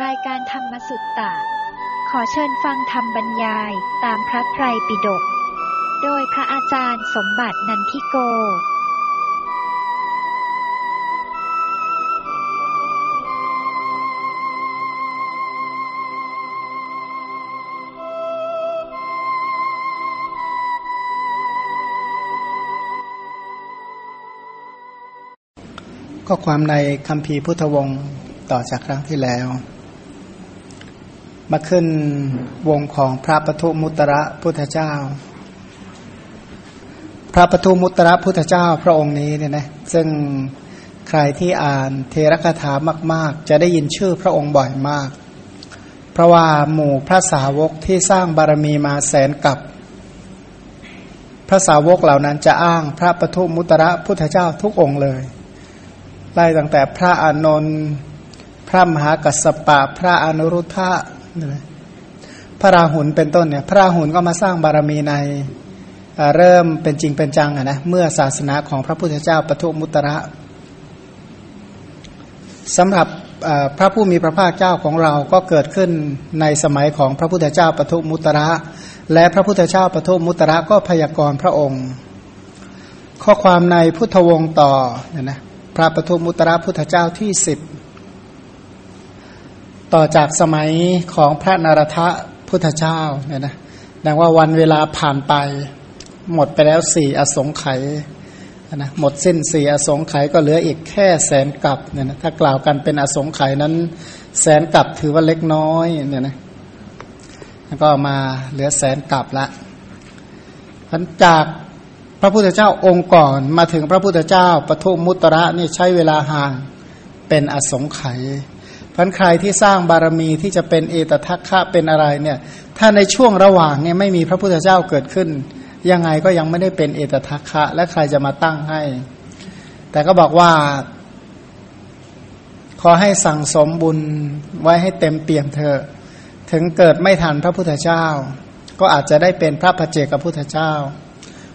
รายการธรรมสุตตะ ขอเชิญฟังธรรมบรรยายตามพระไตรปิฎก โดยพระอาจารย์สมบัตินันทิโกก็ความในคำพีพุทธวงศ์ต่อจากครั้งที่แล้ว มาขึ้นวงของพระปทุมุตระพุทธเจ้า พระปทุมุตระพุทธเจ้าพระองค์นี้เนี่ยนะซึ่งใครที่อ่านเทระคาถามาก ๆ จะได้ยินชื่อพระองค์บ่อยมาก เพราะว่าหมู่พระสาวกที่สร้างบารมีมาแสนกับ พระสาวกเหล่านั้นจะอ้างพระปทุมุตระพุทธเจ้าทุกองค์เลยไล่ตั้งแต่พระอานนท์พระมหากัสสปะ พระอนุรุทธะ พระราหุลเป็นต้นเนี่ย พระราหุลก็มาสร้างบารมีในเริ่มเป็นจริงเป็นจังอะนะเมื่อศาสนาของพระพุทธเจ้าปทุมุตระสำหรับพระผู้มีพระภาคเจ้าของเราก็เกิดขึ้นในสมัยของพระพุทธเจ้าปทุมุตระ และพระพุทธเจ้าปทุมุตระก็พยากรณ์พระองค์ ข้อความในพุทธวงศ์ต่อเนี่ยนะพระปทุมุตระพุทธเจ้าที่สิบ ต่อจากสมัยของพระนารทะพุทธเจ้าเนี่ยนะดังว่าวันเวลาผ่านไป หมดไปแล้วสี่อสงไขยนะหมดสิ้นสี่อสงไขยก็เหลืออีกแค่แสนกับเนี่ยนะถ้ากล่าวกันเป็นอสงไขยนั้นแสนกับถือว่าเล็กน้อยเนี่ยนะแล้วก็มาเหลือแสนกับละหลังจากพระพุทธเจ้าองค์ก่อนมาถึงพระพุทธเจ้าปทุมมุตระนี่ใช้เวลาห่างเป็นอสงไขย พันใครที่สร้างบารมีที่จะเป็นเอตทัคคะเป็นอะไรเนี่ย ถ้าในช่วงระหว่างเนี่ยไม่มีพระพุทธเจ้าเกิดขึ้น ยังไงก็ยังไม่ได้เป็นเอตทัคคะ และใครจะมาตั้งให้ แต่ก็บอกว่า ขอให้สั่งสมบุญไว้ให้เต็มเปี่ยมเถอะถึงเกิดไม่ทันพระพุทธเจ้า ก็อาจจะได้เป็นพระพเจกับพุทธเจ้า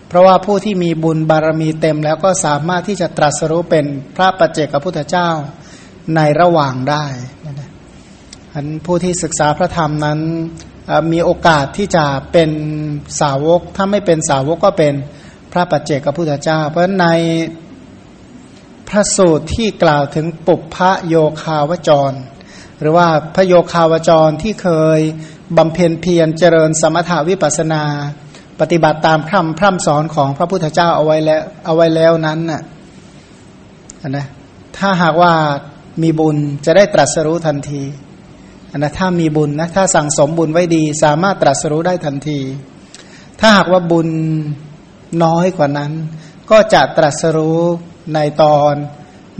เพราะว่าผู้ที่มีบุญบารมีเต็มแล้วก็สามารถที่จะตรัสรู้เป็นพระปัจเจกพุทธเจ้า ในระหว่างได้อันผู้ที่ศึกษาพระธรรมนั้นมีโอกาสที่จะเป็นสาวก ถ้าไม่เป็นสาวกก็เป็นพระปัจเจกพุทธเจ้า เพราะในพระสูตรที่กล่าวถึงปุพพโยคาวจร หรือว่าพระโยคาวจรที่เคยบำเพ็ญเพียรเจริญสมถาวิปัสนา ปฏิบัติตามพร่ำพร่ำสอนของพระพุทธเจ้าเอาไว้แล้วเอาไว้แล้วนั้นน่ะนะถ้าหากว่า มีบุญจะได้ตรัสรู้ทันทีนะถ้ามีบุญนะถ้าสั่งสมบุญไว้ดี สามารถตรัสรู้ได้ทันที ถ้าหากว่าบุญน้อยกว่านั้น ก็จะตรัสรู้ในตอน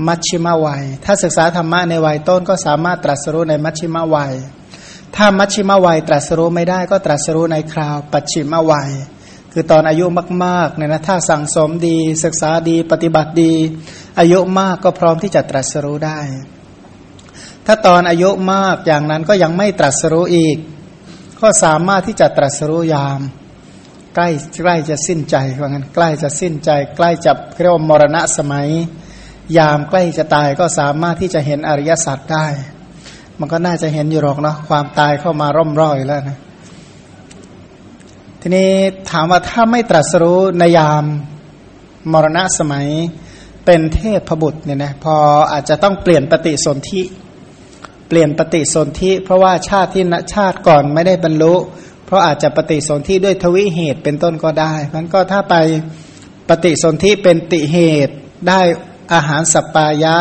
มัชชิมวัย ถ้าศึกษาธรรมะในวัยต้นก็สามารถตรัสรู้ในมัชชิมวัย ถ้ามัชชิมวัยตรัสรู้ไม่ได้ก็ตรัสรู้ในคราวปัจฉิมวัย คือตอนอายุมากๆเนี่ยนะถ้าสั่งสมดีศึกษาดีปฏิบัติดี อายุมากก็พร้อมที่จะตรัสรู้ได้ ถ้าตอนอายุมากอย่างนั้นก็ยังไม่ตรัสรู้อีก ก็สามารถที่จะตรัสรู้ยาม ใกล้ใกล้จะสิ้นใจว่างั้นใกล้จะสิ้นใจ ใกล้จะเรียกว่ามรณะสมัย ยามใกล้จะตายก็สามารถที่จะเห็นอริยสัจได้ มันก็น่าจะเห็นอยู่หรอกเนาะความตายเข้ามาร่อมร่อยแล้วนะ ทีนี้ถามว่าถ้าไม่ตรัสรู้ในยามมรณะสมัยเป็นเทพพบุตรเนี่ยนะพออาจจะต้องเปลี่ยนปฏิสนธิเปลี่ยนปฏิสนธิเพราะว่าชาติที่ชาติก่อนไม่ได้บรรลุ เพราะอาจจะปฏิสนธิด้วยทวิเหตุเป็นต้นก็ได้นั้นก็ถ้าไปปฏิสนธิเป็นติเหตุได้อาหารสปปายะ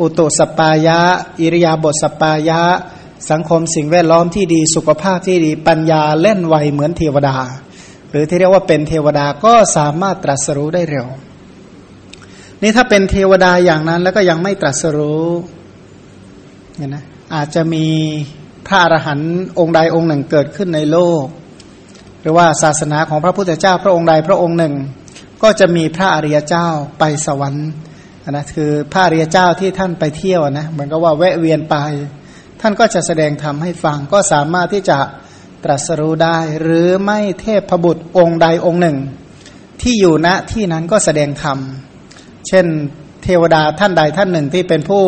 อุตุสปายะ อิริยาบถสปายะ สังคมสิ่งแวดล้อมที่ดีสุขภาพที่ดีปัญญาเล่นไวเหมือนเทวดา หรือที่เรียกว่าเป็นเทวดาก็สามารถตรัสรู้ได้เร็ว นี่ถ้าเป็นเทวดาอย่างนั้นแล้วก็ยังไม่ตรัสรู้เนี่ยนะอาจจะมีพระอรหันต์องค์ใดองค์หนึ่งเกิดขึ้นในโลก หรือว่าศาสนาของพระพุทธเจ้าพระองค์ใดพระองค์หนึ่ง ก็จะมีพระอริยเจ้าไปสวรรค์นะคือพระเรียเจ้าที่ท่านไปเที่ยวนะเหมือนกับว่าแวะเวียนไป ท่านก็จะแสดงธรรมให้ฟัง ก็สามารถที่จะตรัสรู้ได้ หรือไม่เทพพบุตรองค์ใดองค์หนึ่ง ที่อยู่ณที่นั้นก็แสดงธรรม เช่น เทวดาท่านใดท่านหนึ่งที่เป็นผู้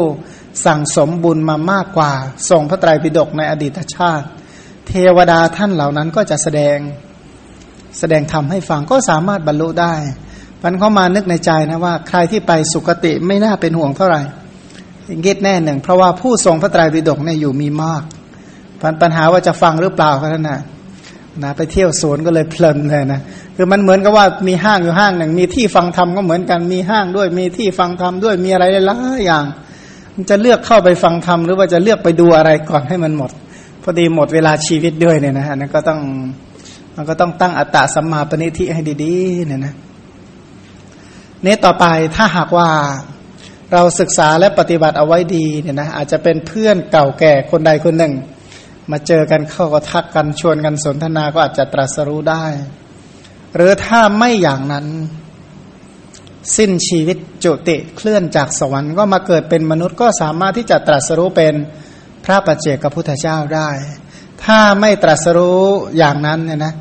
สั่งสมบุญมามากกว่าทรงพระไตรปิฎกในอดีตชาติ เทวดาท่านเหล่านั้นก็จะแสดงแสดงธรรมให้ฟังก็สามารถบรรลุได้มันเขามานึกในใจนะว่า ใครที่ไปสุคติไม่น่าเป็นห่วงเท่าไหร่ ยิดแน่หนึ่ง เพราะว่าผู้ทรงพระไตรปิฎกเนี่ยอยู่มีมากปัญหาว่าจะฟังหรือเปล่าก็นั่นนะนะไปเที่ยวสวนก็เลยเพลินเลยนะคือมันเหมือนกับว่ามีห้างอยู่ห้างหนึ่ง มีที่ฟังธรรมก็เหมือนกันมีห้างด้วย มีที่ฟังธรรมด้วยมีอะไรหลายอย่าง มันจะเลือกเข้าไปฟังธรรมหรือว่าจะเลือกไปดูอะไรก่อนให้มันหมด พอดีหมดเวลาชีวิตด้วยเนี่ยนะนั่นก็ต้องมันก็ต้องตั้งอัตตาสัมมาปณิทิให้ดีๆเนี่ยนะนี้ต่อไปถ้าหากว่า เราศึกษาและปฏิบัติเอาไว้ดีเนี่ยนะอาจจะเป็นเพื่อนเก่าแก่คนใดคนหนึ่ง มาเจอกันเข้าก็ทักกันชวนกันสนทนาก็อาจจะตรัสรู้ได้ หรือถ้าไม่อย่างนั้น สิ้นชีวิตจุติเคลื่อนจากสวรรค์ก็มาเกิดเป็นมนุษย์ก็สามารถที่จะตรัสรู้เป็นพระปัจเจกพุทธเจ้าได้ ถ้าไม่ตรัสรู้อย่างนั้นเนี่ยนะ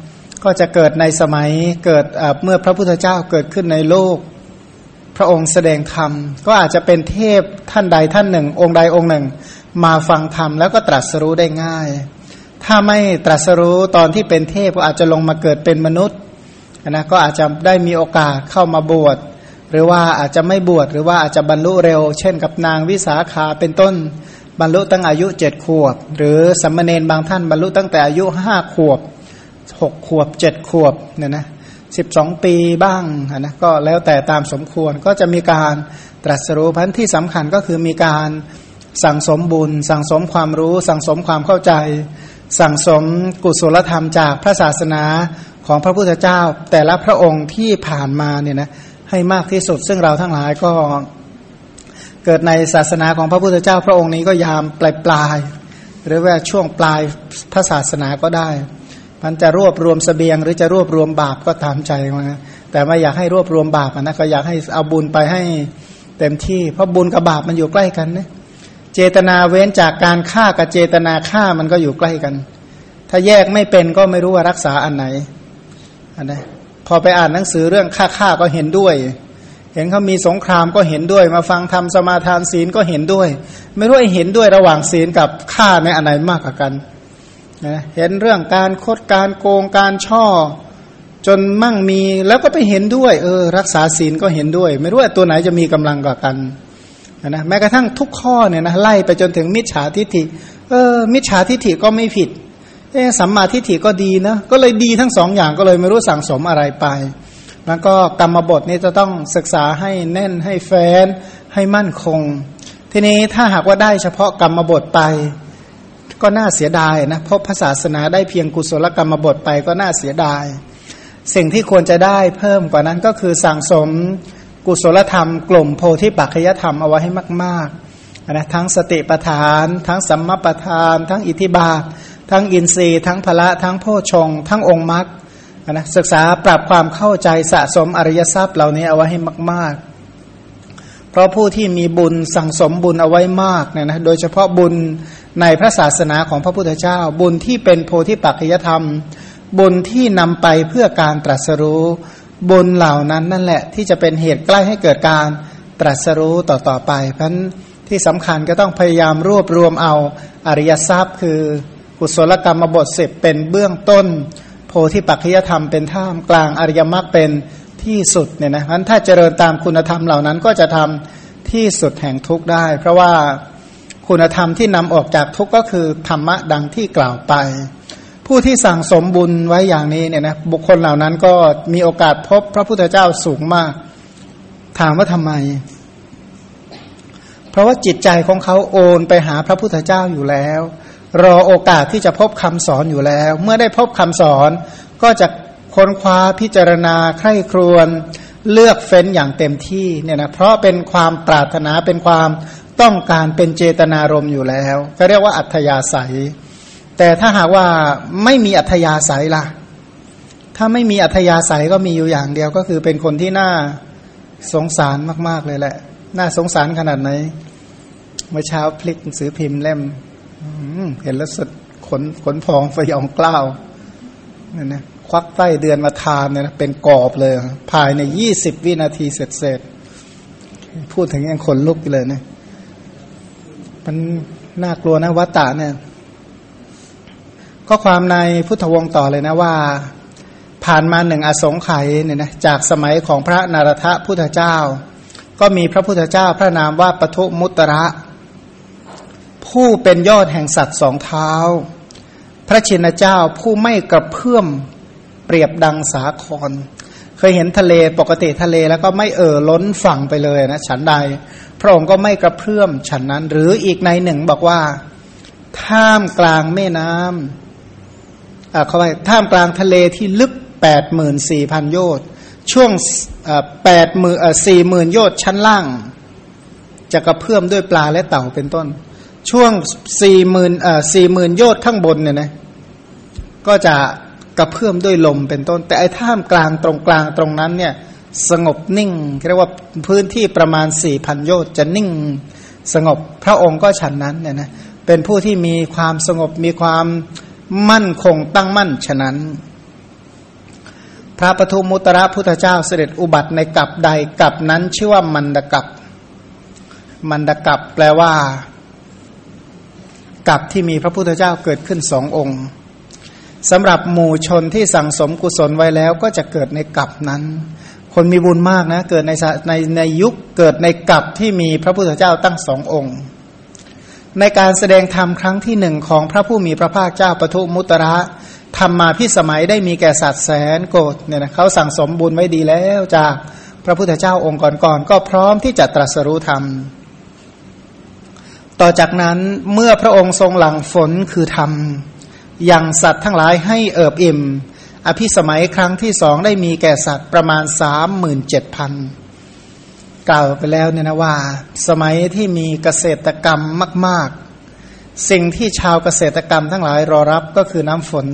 ก็จะเกิดในสมัยเกิดเมื่อพระพุทธเจ้าเกิดขึ้นในโลก พระองค์แสดงธรรม ก็อาจจะเป็นเทพท่านใดท่านหนึ่ง องค์ใดองค์หนึ่ง มาฟังธรรมแล้วก็ตรัสรู้ได้ง่าย ถ้าไม่ตรัสรู้ตอนที่เป็นเทพก็อาจจะลงมาเกิดเป็นมนุษย์นะก็อาจจะได้มีโอกาสเข้ามาบวชหรือว่าอาจจะไม่บวชหรือว่าอาจจะบรรลุเร็ว เช่นกับนางวิสาขาเป็นต้นบรรลุตั้งอายุเจ็ดขวบ หรือสัมมาเนนบางท่านบรรลุตั้งแต่อายุห้าขวบหกขวบเจ็ดขวบเนี่ยนะ สิบสองปีบ้างนะก็แล้วแต่ตามสมควรก็จะมีการตรัสรู้พันที่สำคัญก็คือมีการสั่งสมบุญ สั่งสมความรู้ สั่งสมความเข้าใจ สั่งสมกุศลธรรมจากพระศาสนาของพระพุทธเจ้า แต่ละพระองค์ที่ผ่านมาเนี่ยนะให้มากที่สุด ซึ่งเราทั้งหลายก็เกิดในศาสนาของพระพุทธเจ้า พระองค์นี้ก็ยามปลายปลายหรือว่าช่วงปลายพระศาสนาก็ได้ มันจะรวบรวมสเสบียง หรือจะรวบรวมบาปก็ตามใจมันแต่ไม่อยากให้รวบรวมบาปนะก็อยากให้เอาบุญไปให้เต็มที่ เพราะบุญกับบาปมันอยู่ใกล้กันนะเจตนาเว้นจากการฆ่ากับเจตนาฆ่ามันก็อยู่ใกล้กัน ถ้าแยกไม่เป็นก็ไม่รู้ว่ารักษาอันไหนอันไหนพอไปอ่านหนังสือเรื่องฆ่าฆ่าก็เห็นด้วย เห็นเขามีสงครามก็เห็นด้วย มาฟังทำสมาทานศีลก็เห็นด้วย ไม่รู้ไอ้เห็นด้วยระหว่างศีลกับฆ่าในอันไหนมากกว่ากัน นะเห็นเรื่องการคดการโกงการช่อ จนมั่งมีแล้วก็ไปเห็นด้วย เออ รักษาศีลก็เห็นด้วย ไม่รู้ว่าตัวไหนจะมีกำลังกว่ากันนะแม้กระทั่งทุกข้อเนี่ยนะไล่ไปจนถึงมิจฉาทิฏฐิ เออ มิจฉาทิฏฐิก็ไม่ผิดเออสัมมาทิฏฐิก็ดีนะก็เลยดีทั้งสองอย่างก็เลยไม่รู้สั่งสมอะไรไปแล้วก็กรรมบทนี้จะต้องศึกษาให้แน่นให้แฟนให้มั่นคง ทีนี้ถ้าหากว่าได้เฉพาะกรรมบทไป ก็น่าเสียดายนะเพราะศาสนาได้เพียงกุศลกรรมบทไปก็น่าเสียดาย สิ่งที่ควรจะได้เพิ่มกว่านั้นก็คือสั่งสมกุศลธรรม กลุ่มโพธิปัจจยธรรมเอาไว้ให้มากๆนะทั้งสติปทาน ทั้งสัมมาปทาน ทั้งอิทิบาท ทั้งอินทรีย์ ทั้งพละทั้งโพชง ทั้งองค์มรรคนะศึกษาปรับความเข้าใจสะสมอริยทรัพย์เหล่านี้เอาไว้ให้มาก ๆเพราะผู้ที่มีบุญสั่งสมบุญเอาไว้มากเนี่ยนะ โดยเฉพาะบุญ ในพระศาสนาของพระพุทธเจ้า บุญที่เป็นโพธิปัจจยธรรม บุญที่นำไปเพื่อการตรัสรู้บุญเหล่านั้นนั่นแหละ ที่จะเป็นเหตุใกล้ให้เกิดการตรัสรู้ต่อๆไป เพราะนั้นที่สำคัญก็ต้องพยายามรวบรวมเอาอริยทรัพย์ คือกุศลกรรมบทสิบเป็นเบื้องต้น โพธิปัจจยธรรมเป็นท่ามกลางอริยมรรคเป็นที่สุดเนี่ยนะเพราะถ้าเจริญตามคุณธรรมเหล่านั้นก็จะทำที่สุดแห่งทุกข์ได้ เพราะว่า คุณธรรมที่นำออกจากทุกข์ก็คือธรรมะดังที่กล่าวไป ผู้ที่สั่งสมบุญไว้อย่างนี้เนี่ยนะบุคคลเหล่านั้นก็มีโอกาสพบพระพุทธเจ้าสูงมาก ถามว่าทำไม เพราะว่าจิตใจของเขาโอนไปหาพระพุทธเจ้าอยู่แล้ว รอโอกาสที่จะพบคำสอนอยู่แล้ว เมื่อได้พบคำสอนก็จะค้นคว้าพิจารณาใคร่ครวญเลือกเฟ้นอย่างเต็มที่เนี่ยนะเพราะเป็นความปรารถนาเป็นความ ต้องการเป็นเจตนารมณ์อยู่แล้วก็เรียกว่าอัธยาศัย แต่ถ้าหากว่าไม่มีอัธยาศัยล่ะ ถ้าไม่มีอัธยาศัยก็มีอยู่อย่างเดียวก็คือเป็นคนที่น่าสงสารมาก ๆเลยแหละ น่าสงสารขนาดไหน เมื่อเช้าพลิกหนังสือพิมพ์เล่มเห็นแล้วสุดขนขนพองไฟองกล้าวนี่นะควักไส้เดือนมาทานเนี่ยเป็นกรอบเลย ภายในยี่สิบวินาทีเสร็จเสร็จพูดถึงยังขนลุกเลยเนะ มันน่ากลัวนะวัตตะเนี่ยก็ความในพุทธวงศ์ต่อเลยนะว่า ผ่านมาหนึ่งอสงไขยเนี่ยนะจากสมัยของพระนารทะพุทธเจ้า ก็มีพระพุทธเจ้าพระนามว่าปทุมุตระ ผู้เป็นยอดแห่งสัตว์สองเท้า พระชินเจ้าผู้ไม่กระเพื่อมเปรียบดังสาคร เคยเห็นทะเลปกติทะเลแล้วก็ไม่เอ่อล้นฝั่งไปเลยนะฉันใด พระองค์ก็ไม่กระเพื่อมฉันนั้น หรืออีกในหนึ่งบอกว่าท่ามกลางแม่น้ำอ่าเขาไปท่ามกลางทะเลที่ลึกแปดหมื่นสี่พันโยชน์ช่วงแปดหมื่นสี่หมื่นโยชน์ชั้นล่าง จะกระเพื่อมด้วยปลาและเต่าเป็นต้น ช่วงสี่หมื่นสี่หมื่นโยชน์ข้างบนเนี่ยนะก็จะ ระเพื่อมด้วยลมเป็นต้น แต่ไอ้ท่ามกลางตรงกลางตรงนั้นเนี่ยสงบนิ่งเรียกว่าพื้นที่ประมาณสี่พันโยชน์จะนิ่งสงบพระองค์ก็ฉันนั้นเนี่ยนะเป็นผู้ที่มีความสงบมีความมั่นคงตั้งมั่นฉะนั้น พระปทุมมุตระพุทธเจ้าเสด็จอุบัติในกับใดกับนั้นชื่อว่ามันดกับ มันดกับแปลว่ากับที่มีพระพุทธเจ้าเกิดขึ้นสององค์ สำหรับหมู่ชนที่สั่งสมกุศลไว้แล้วก็จะเกิดในกับนั้น คนมีบุญมากนะ เกิดในในในยุคเกิดในกับที่มีพระพุทธเจ้าตั้งสององค์ ในการแสดงธรรมครั้งที่หนึ่งของพระผู้มีพระภาคเจ้าปทุมุตระธรรมมาพิสมัยได้มีแก่สัตว์แสนโกดเนี่ยนะเขาสั่งสมบุญไว้ดีแล้วจากพระพุทธเจ้าองค์ก่อนๆก็พร้อมที่จะตรัสรู้ธรรม ต่อจากนั้นเมื่อพระองค์ทรงหลังฝนคือธรรม ยังสัตว์ทั้งหลายให้เอิบอิ่ม อภิสมัยครั้งที่สองได้มีแก่สัตว์ประมาณสามหมื่นเจ็ดพันกล่าวไปแล้วเนี่ยนะว่า สมัยที่มีเกษตรกรรมมาก ๆ สิ่งที่ชาวเกษตรกรรมทั้งหลายรอรับก็คือน้ำฝน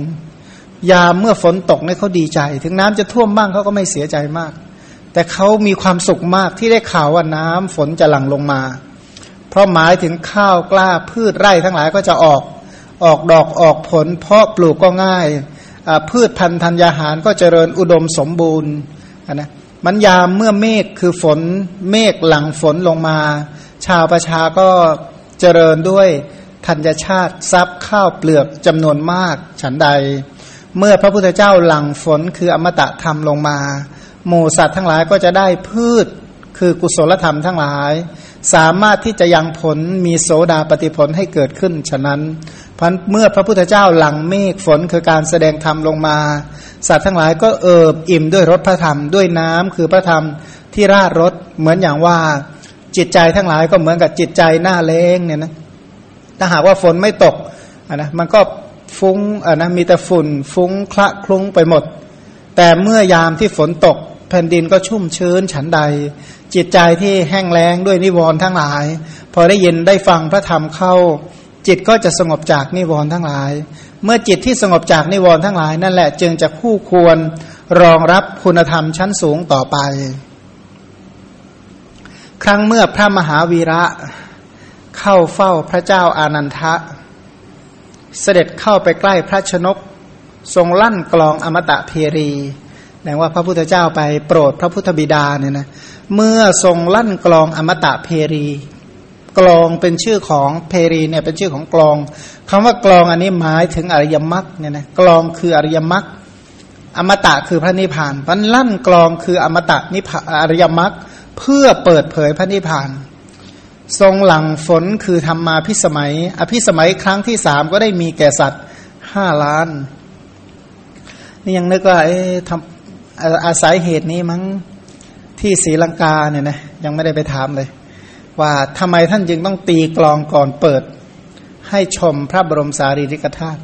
ยามเมื่อฝนตกเนี่ยเขาดีใจ ถึงน้ำจะท่วมบ้างเขาก็ไม่เสียใจมาก แต่เขามีความสุขมากที่ได้ข่าวว่าน้ำฝนจะหลั่งลงมา เพราะหมายถึงข้าวกล้าพืชไร่ทั้งหลายก็จะออก ออกดอกออกผล เพาะปลูกก็ง่าย พืชพันธุ์ธัญญาหารก็เจริญอุดมสมบูรณ์นะมันยามเมื่อเมฆคือฝนเมฆหลังฝนลงมา ชาวประชาก็เจริญด้วยธัญชาติทรัพย์ข้าวเปลือกจำนวนมาก ฉันใด เมื่อพระพุทธเจ้าหลังฝนคืออมตะธรรมลงมาหมู่สัตว์ทั้งหลายก็จะได้พืชคือกุศลธรรมทั้งหลาย สามารถที่จะยังผลมีโสดาปฏิผลให้เกิดขึ้น ฉะนั้น พันเมื่อพระพุทธเจ้าหลังเมฆฝนคือการแสดงธรรมลงมา สัตว์ทั้งหลายก็เอิบอิ่มด้วยรสพระธรรมด้วยน้ำคือพระธรรมที่ราดรสเหมือนอย่างว่าจิตใจทั้งหลายก็เหมือนกับจิตใจหน้าเลงเนี่ยนะถ้าหากว่าฝนไม่ตกะนะมันก็ฟุ้งะนะมีแต่ฝุ่นฟุ้งคละคลุ้งไปหมด แต่เมื่อยามที่ฝนตก แผ่นดินก็ชุ่มชื้นฉันใด จิตใจที่แห้งแล้งด้วยนิวรณ์ทั้งหลาย พอได้ยินได้ฟังพระธรรมเข้า จิตก็จะสงบจากนิวรณ์ทั้งหลาย เมื่อจิตที่สงบจากนิวรณ์ทั้งหลาย นั่นแหละจึงจะคู่ควรรองรับคุณธรรมชั้นสูงต่อไป ครั้งเมื่อพระมหาวีระเข้าเฝ้าพระเจ้าอานันทะ เสด็จเข้าไปใกล้พระชนก ทรงลั่นกลองอมตะเพรีแปลว่าพระพุทธเจ้าไปโปรดพระพุทธบิดาเนี่ยนะเมื่อทรงลั่นกลองอมตะเพรี กลองเป็นชื่อของเพรีเนี่ยเป็นชื่อของกลองคำว่ากลองอันนี้หมายถึงอริยมรรคเนี่ยนะกลองคืออริยมรรคอมตะคือพระนิพพานพันลั่นกลองคืออมตะนิพอริยมรรคเพื่อเปิดเผยพระนิพพาน ทรงหลังฝนคือธรรมาพิสมัย อภิสมัยครั้งที่สามก็ได้มีแก่สัตว์ห้าล้าน นี่ยังนึกว่าเอ๊ะทำอาศัยเหตุนี้มั้งที่ศรีลังกาเนี่ยนะยังไม่ได้ไปถามเลย ว่าทำไมท่านจึงต้องตีกลองก่อนเปิด ให้ชมพระบรมสารีริกธาตุ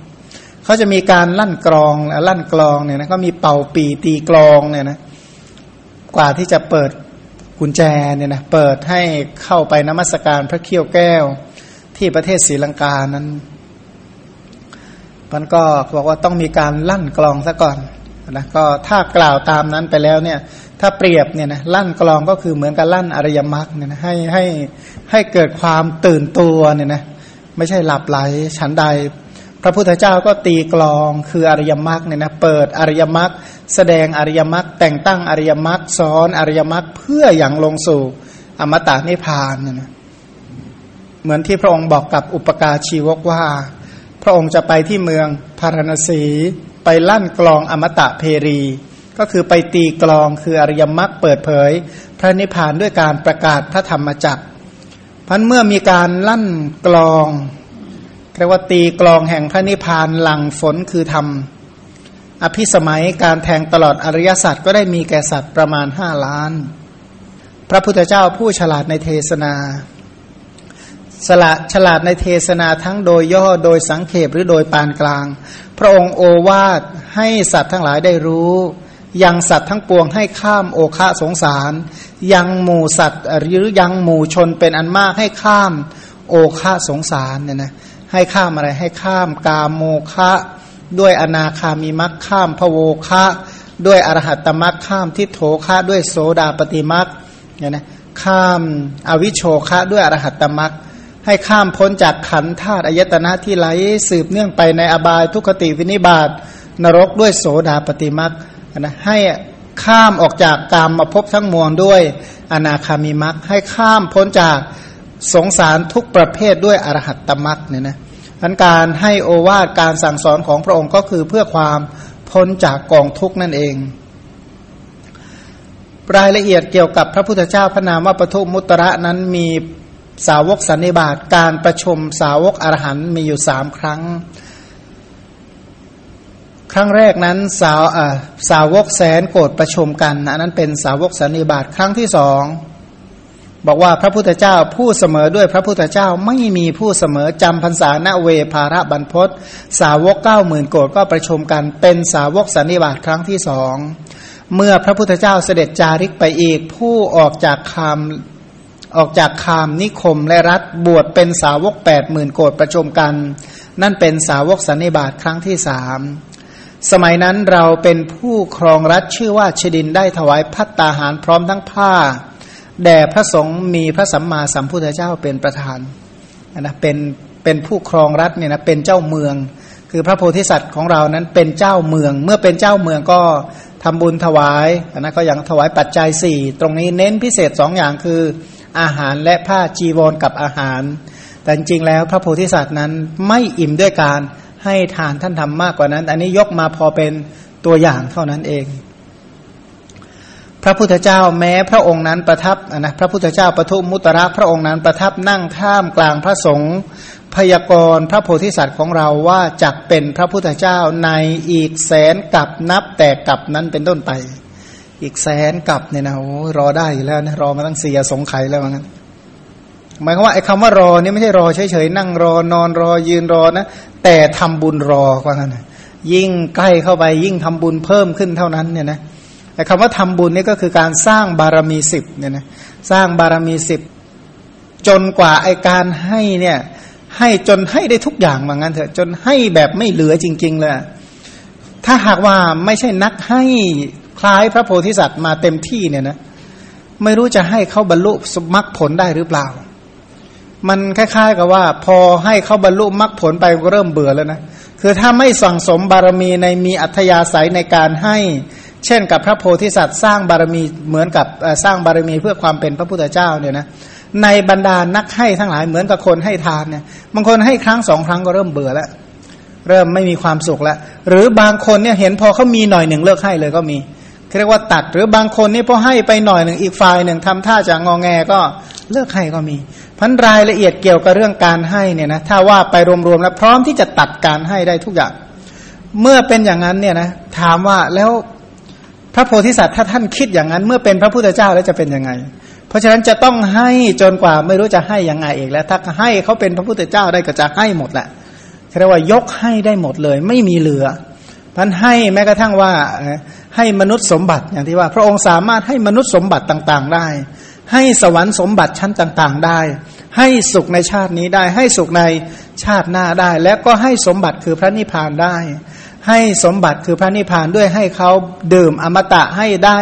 เขาจะมีการลั่นกลองลั่นกลองเนี่ยนะก็มีเป่าปีตีกลองเนี่ยนะกว่าที่จะเปิดกุญแจเนี่ยนะเปิดให้เข้าไปนมัสการพระเขี้ยวแก้วที่ประเทศศรีลังกานั้น มันก็บอกว่าต้องมีการลั่นกลองซะก่อนนะก็ถ้ากล่าวตามนั้นไปแล้วเนี่ย ถ้าเปรียบเนี่ยนะลั่นกลองก็คือเหมือนกับลั่นอริยมรรคเนี่ยนะให้ให้ให้เกิดความตื่นตัวเนี่ยนะไม่ใช่หลับไหลฉันใด พระพุทธเจ้าก็ตีกลองคืออริยมรรคเนี่ยนะเปิดอริยมรรคแสดงอริยมรรคแต่งตั้งอริยมรรคสอนอริยมรรคเพื่ออย่างลงสู่อมตะนิพพานเนี่ยนะเหมือนที่พระองค์บอกกับอุปการชีวกว่า พระองค์จะไปที่เมืองพารณสีไปลั่นกลองอมตะเพรี ก็คือไปตีกลองคืออริยมรรคเปิดเผย พระนิพพานด้วยการประกาศพระธรรมจักรพันเมื่อมีการลั่นกลองเรียกว่าตีกลองแห่งพระนิพพานหลังฝนคือธรรมอภิสมัยการแทงตลอดอริยสัจก็ได้มีแก่สัตว์ประมาณห้าล้าน พระพุทธเจ้าผู้ฉลาดในเทศนาสละฉลาดในเทศนาทั้งโดยย่อโดยสังเขปหรือโดยปานกลาง พระองค์โอวาทให้สัตว์ทั้งหลายได้รู้ ยังสัตว์ทั้งปวงให้ข้ามโอคะสงสาร ยังหมู่สัตว์หรือยังหมู่ชนเป็นอันมากให้ข้ามโอคะสงสารเนี่ยนะให้ข้ามอะไรให้ข้ามกาโมคะ ด้วยอนาคามีมักข้ามพโวคะ ด้วยอรหัตตมักข้ามทิโถคะด้วยโสดาปฏิมักเนี่ยนะข้ามอวิโชคะด้วยอรหัตตมักให้ข้ามพ้นจากขันธาตุอายตนะที่ไหลสืบเนื่องไปในอบายทุกขติวินิบาตนรกด้วยโสดาปฏิมัก นะให้ข้ามออกจากกามมาพบทั้งมวลด้วยอนาคามิมักให้ข้ามพ้นจากสงสารทุกประเภทด้วยอรหัตตมักเนี่ยนะอันการให้โอวาทการสั่งสอนของพระองค์ก็คือเพื่อความพ้นจากกองทุกนั่นเอง รายละเอียดเกี่ยวกับพระพุทธเจ้าพระนามว่าปทุมุตระนั้นมีสาวกสันนิบาตการประชุมสาวกอรหันมีอยู่สามครั้ง ครั้งแรกนั้นสาวสาวกแสนโกรธประชุมกันอันนั้นเป็นสาวกสันนิบาตครั้งที่สองบอกว่าพระพุทธเจ้าผู้เสมอด้วยพระพุทธเจ้าไม่มีผู้เสมอจำพรรษาณเวภาระบรรพศสาวกเก้าหมื่นโกรธก็ประชุมกันเป็นสาวกสันนิบาตครั้งที่สองเมื่อพระพุทธเจ้าเสด็จจาริกไปอีก ผู้ออกจากคามออกจากคามนิคมและรัฐบวชเป็นสาวกแปดหมื่นโกดประชุมกัน นั่นเป็นสาวกสันนิบาตครั้งที่สาม สมัยนั้นเราเป็นผู้ครองรัฐชื่อว่าชดินได้ถวายพัตตาหารพร้อมทั้งผ้า แด่พระสงฆ์มีพระสัมมาสัมพุทธเจ้าเป็นประธานนะเป็นเป็นผู้ครองรัฐเนี่ยนะเป็นเจ้าเมือง คือพระโพธิสัตว์ของเรานั้นเป็นเจ้าเมือง เมื่อเป็นเจ้าเมืองก็ทำบุญถวายนะก็อย่างถวายปัจจัยสี่ตรงนี้เน้นพิเศษสองอย่างคืออาหารและผ้าจีวรกับอาหาร แต่จริงแล้วพระโพธิสัตว์นั้นไม่อิ่มด้วยการ ให้ทานท่านทำมากกว่านั้น อันนี้ยกมาพอเป็นตัวอย่างเท่านั้นเอง พระพุทธเจ้าแม้พระองค์นั้นประทับนะพระพุทธเจ้าปทุมุตระพระองค์นั้นประทับนั่งท่ามกลางพระสงฆ์พยากรณ์พระโพธิสัตว์ของเราว่าจักเป็นพระพุทธเจ้าในอีกแสนกับนับแต่กับนั้นเป็นต้นไป อีกแสนกับเนี่ยนะโอ้รอได้อยู่แล้วนะรอมาตั้งสี่สงไขแล้วงั้น หมายความว่าไอ้คำว่ารอนี่ไม่ใช่รอเฉยๆนั่งรอนอนรอยืนรอนะแต่ทำบุญรอว่างั้นยิ่งใกล้เข้าไปยิ่งทำบุญเพิ่มขึ้นเท่านั้นเนี่ยนะไอ้คำว่าทำบุญนี่ก็คือการสร้างบารมีสิบเนี่ยนะสร้างบารมีสิบจนกว่าไอการให้เนี่ยให้จนให้ได้ทุกอย่างว่างั้นเถอะจนให้แบบไม่เหลือจริง ๆเลยถ้าหากว่าไม่ใช่นักให้คล้ายพระโพธิสัตว์มาเต็มที่เนี่ยนะไม่รู้จะให้เขาบรรลุสมรรคผลได้หรือเปล่า มันคล้ายๆ กับว่า พอให้เขาบรรลุมรรคผลไปก็เริ่มเบื่อแล้วนะคือถ้าไม่สั่งสมบารมีในมีอัธยาศัยในการให้ เช่นกับพระโพธิสัตว์สร้างบารมีเหมือนกับสร้างบารมีเพื่อความเป็นพระพุทธเจ้าเนี่ยนะในบรรดานักให้ทั้งหลายเหมือนกับคนให้ทานเนี่ยบางคนให้ครั้งสองครั้งก็เริ่มเบื่อแล้ว เริ่มไม่มีความสุขแล้ว หรือบางคนเนี่ยเห็นพอเขามีหน่อยหนึ่งเลิกให้เลยก็มีเรียกว่าตัดหรือบางคนนี่พอให้ไปหน่อยหนึ่งอีกฝ่ายหนึ่งทำท่าจะงอแงก็เลิกให้ก็มี พันรายละเอียดเกี่ยวกับเรื่องการให้เนี่ยนะถ้าว่าไปรวมๆแล้วพร้อมที่จะตัดการให้ได้ทุกอย่าง เมื่อเป็นอย่างนั้นเนี่ยนะถามว่าแล้วพระโพธิสัตว์ถ้าท่านคิดอย่างนั้น เมื่อเป็นพระพุทธเจ้าแล้วจะเป็นยังไง เพราะฉะนั้นจะต้องให้จนกว่าไม่รู้จะให้ยังไงเองแล้ว ถ้าให้เขาเป็นพระพุทธเจ้าได้ก็จะให้หมดแหละเรียกว่ายกให้ได้หมดเลย ไม่มีเหลือพันให้แม้กระทั่งว่าให้มนุษย์สมบัติอย่างที่ว่า พระองค์สามารถให้มนุษย์สมบัติต่างๆ ได้ ให้สวรรค์สมบัติชั้นต่าง ๆ ได้ ให้สุขในชาตินี้ได้ ให้สุขในชาติหน้าได้ และก็ให้สมบัติคือพระนิพพานได้ ให้สมบัติคือพระนิพพานด้วยให้เขาดื่มอมตะให้ได้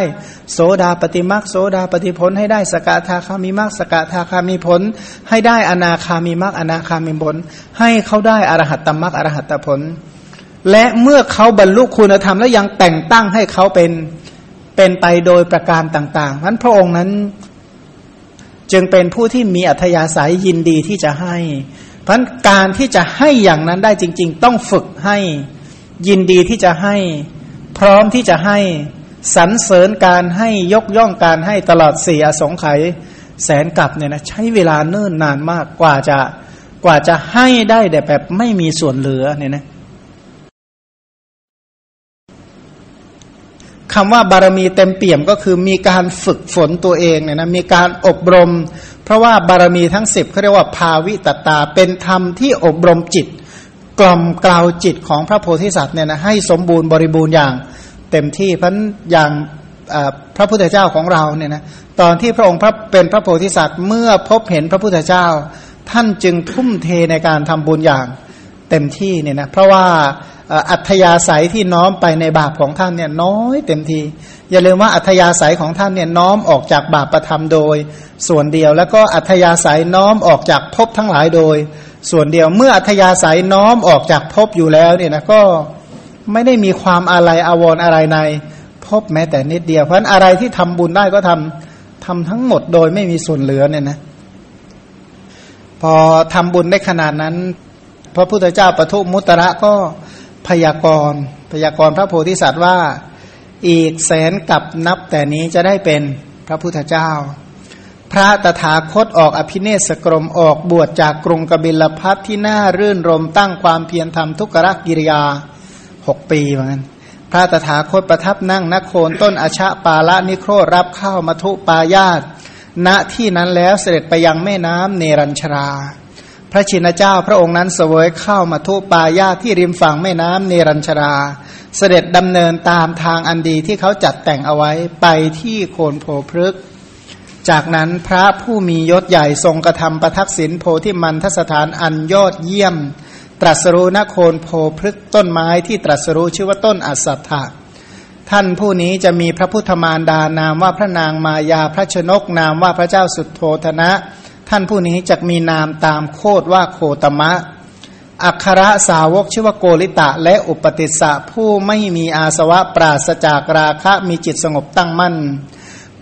โสดาปฏิมักโสดาปฏิผลให้ได้สกทาคามีมักสกทาคามีผล ให้ได้อนาคามีมักอนาคามีผล ให้เขาได้อรหัตตมักอรหัตตผล และเมื่อเขาบรรลุคุณธรรมแล้วยังแต่งตั้งให้เขาเป็นเป็นไปโดยประการต่างๆนั้นพระองค์นั้น จึงเป็นผู้ที่มีอัธยาศัยยินดีที่จะให้ เพราะการที่จะให้อย่างนั้นได้จริง ๆ ต้องฝึกให้ยินดีที่จะให้ พร้อมที่จะให้สรรเสริญการให้ยกย่องการให้ตลอดสี่อสงไขยแสนกลับเนี่ยนะใช้เวลาเนิ่นนานมากกว่าจะกว่าจะให้ได้แต่แบบไม่มีส่วนเหลือเนี่ยนะ คำว่าบารมีเต็มเปี่ยมก็คือมีการฝึกฝนตัวเองเนี่ยนะมีการอบรม เพราะว่าบารมีทั้งสิบเขาเรียกว่าภาวิตตาเป็นธรรมที่อบรมจิต กล่อมกล่าวจิตของพระโพธิสัตว์เนี่ยนะให้สมบูรณ์บริบูรณ์อย่างเต็มที่เพราะอย่างพระพุทธเจ้าของเราเนี่ยนะตอนที่พระองค์พระเป็นพระโพธิสัตว์เมื่อพบเห็นพระพุทธเจ้า ท่านจึงทุ่มเทในการทำบุญอย่างเต็มที่เนี่ยนะเพราะว่า อัธยาศัยที่น้อมไปในบาปของท่านเนี่ยน้อยเต็มที อย่าลืมว่าอัธยาศัยของท่านเนี่ยน้อมออกจากบาปประทำโดย ส่วนเดียว แล้วก็อัธยาศัยน้อมออกจากภพทั้งหลายโดย ส่วนเดียวเมื่ออัธยาศัยน้อมออกจากภพอยู่แล้วเนี่ยนะก็ไม่ได้มีความอะไรอาวรอะไรในภพแม้แต่นิดเดียวเพราะอะไรที่ทำบุญได้ก็ทำทำทั้งหมดโดยไม่มีส่วนเหลือเนี่ยนะพอทำบุญได้ขนาดนั้น พระพุทธเจ้าปทุมุตระก็ พยากรณ์พยากรณ์พระโพธิสัตว์ว่าอีกแสนกับนับแต่นี้จะได้เป็นพระพุทธเจ้า พระตถาคตออกอภิเนศกรมออกบวชจากกรุงกบิลพัทที่น่ารื่นรมตั้งความเพียรทำทุกขกิริยาหกปีเหมือนกันพระตถาคตประทับนั่งนโคนต้นอชะปาละนิโครรับข้าวมัทุปายาตณที่นั้นแล้วเสด็จไปยังแม่น้ำเนรัญชรา พระชินเจ้าพระองค์นั้นเสวยข้าวมัทุปายาที่ริมฝั่งแม่น้ำเนรัญชรา เสด็จดำเนินตามทางอันดีที่เขาจัดแต่งเอาไว้ไปที่โคนโพพฤกจากนั้นพระผู้มียศใหญ่ทรงกระทำประทักษิณโพธิมันทสถานอันยอดเยี่ยม ตรัสรู้นโคนโพพฤกต้นไม้ที่ตรัสรู้ชื่อว่าต้นอัสัทธะท่านผู้นี้จะมีพระพุทธมารดานามว่าพระนางมายาพระชนกนามว่าพระเจ้าสุดโทธนะ ท่านผู้นี้จะมีนามตามโคดว่าโคตมะ อัครสาวกชื่อว่าโกริตะ และอุปติสสะผู้ไม่มีอาสวะปราศจากราคะมีจิตสงบตั้งมั่น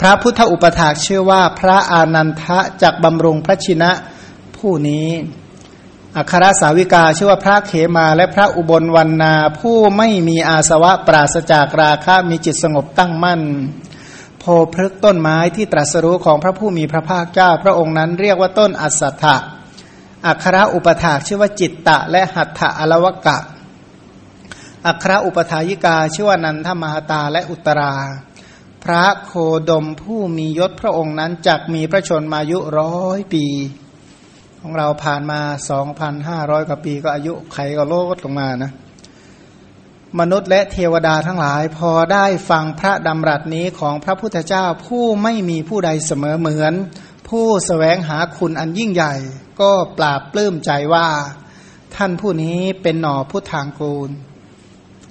พระพุทธอุปถากชื่อว่าพระอานันทะจากบำรุงพระชินะผู้นี้ อัครสาวิกาชื่อว่าพระเขมาและพระอุบลวันนาผู้ไม่มีอาสวะปราศจากราคะมีจิตสงบตั้งมั่น โพพฤกต้นไม้ที่ตรัสรู้ของพระผู้มีพระภาคเจ้า พระองค์นั้นเรียกว่าต้นอัสสัทธะอัครอุปถากชื่อว่าจิตตะ และหัตถะอลวกะ อัครอุปถายิกาชื่อว่านันทมหตาและอุตรา พระโคดมผู้มียศพระองค์นั้นจักมีพระชนมายุร้อยปี ของเราผ่านมาสองพันห้าร้อยกว่าปีก็อายุไขก็ลดลงมานะ มนุษย์และเทวดาทั้งหลาย พอได้ฟังพระดำรัสนี้ของพระพุทธเจ้าผู้ไม่มีผู้ใดเสมอเหมือน ผู้สแสวงหาคุณอันยิ่งใหญ่ ก็ปราบปลื้มใจว่า ท่านผู้นี้เป็นหน่อพุทธางกูล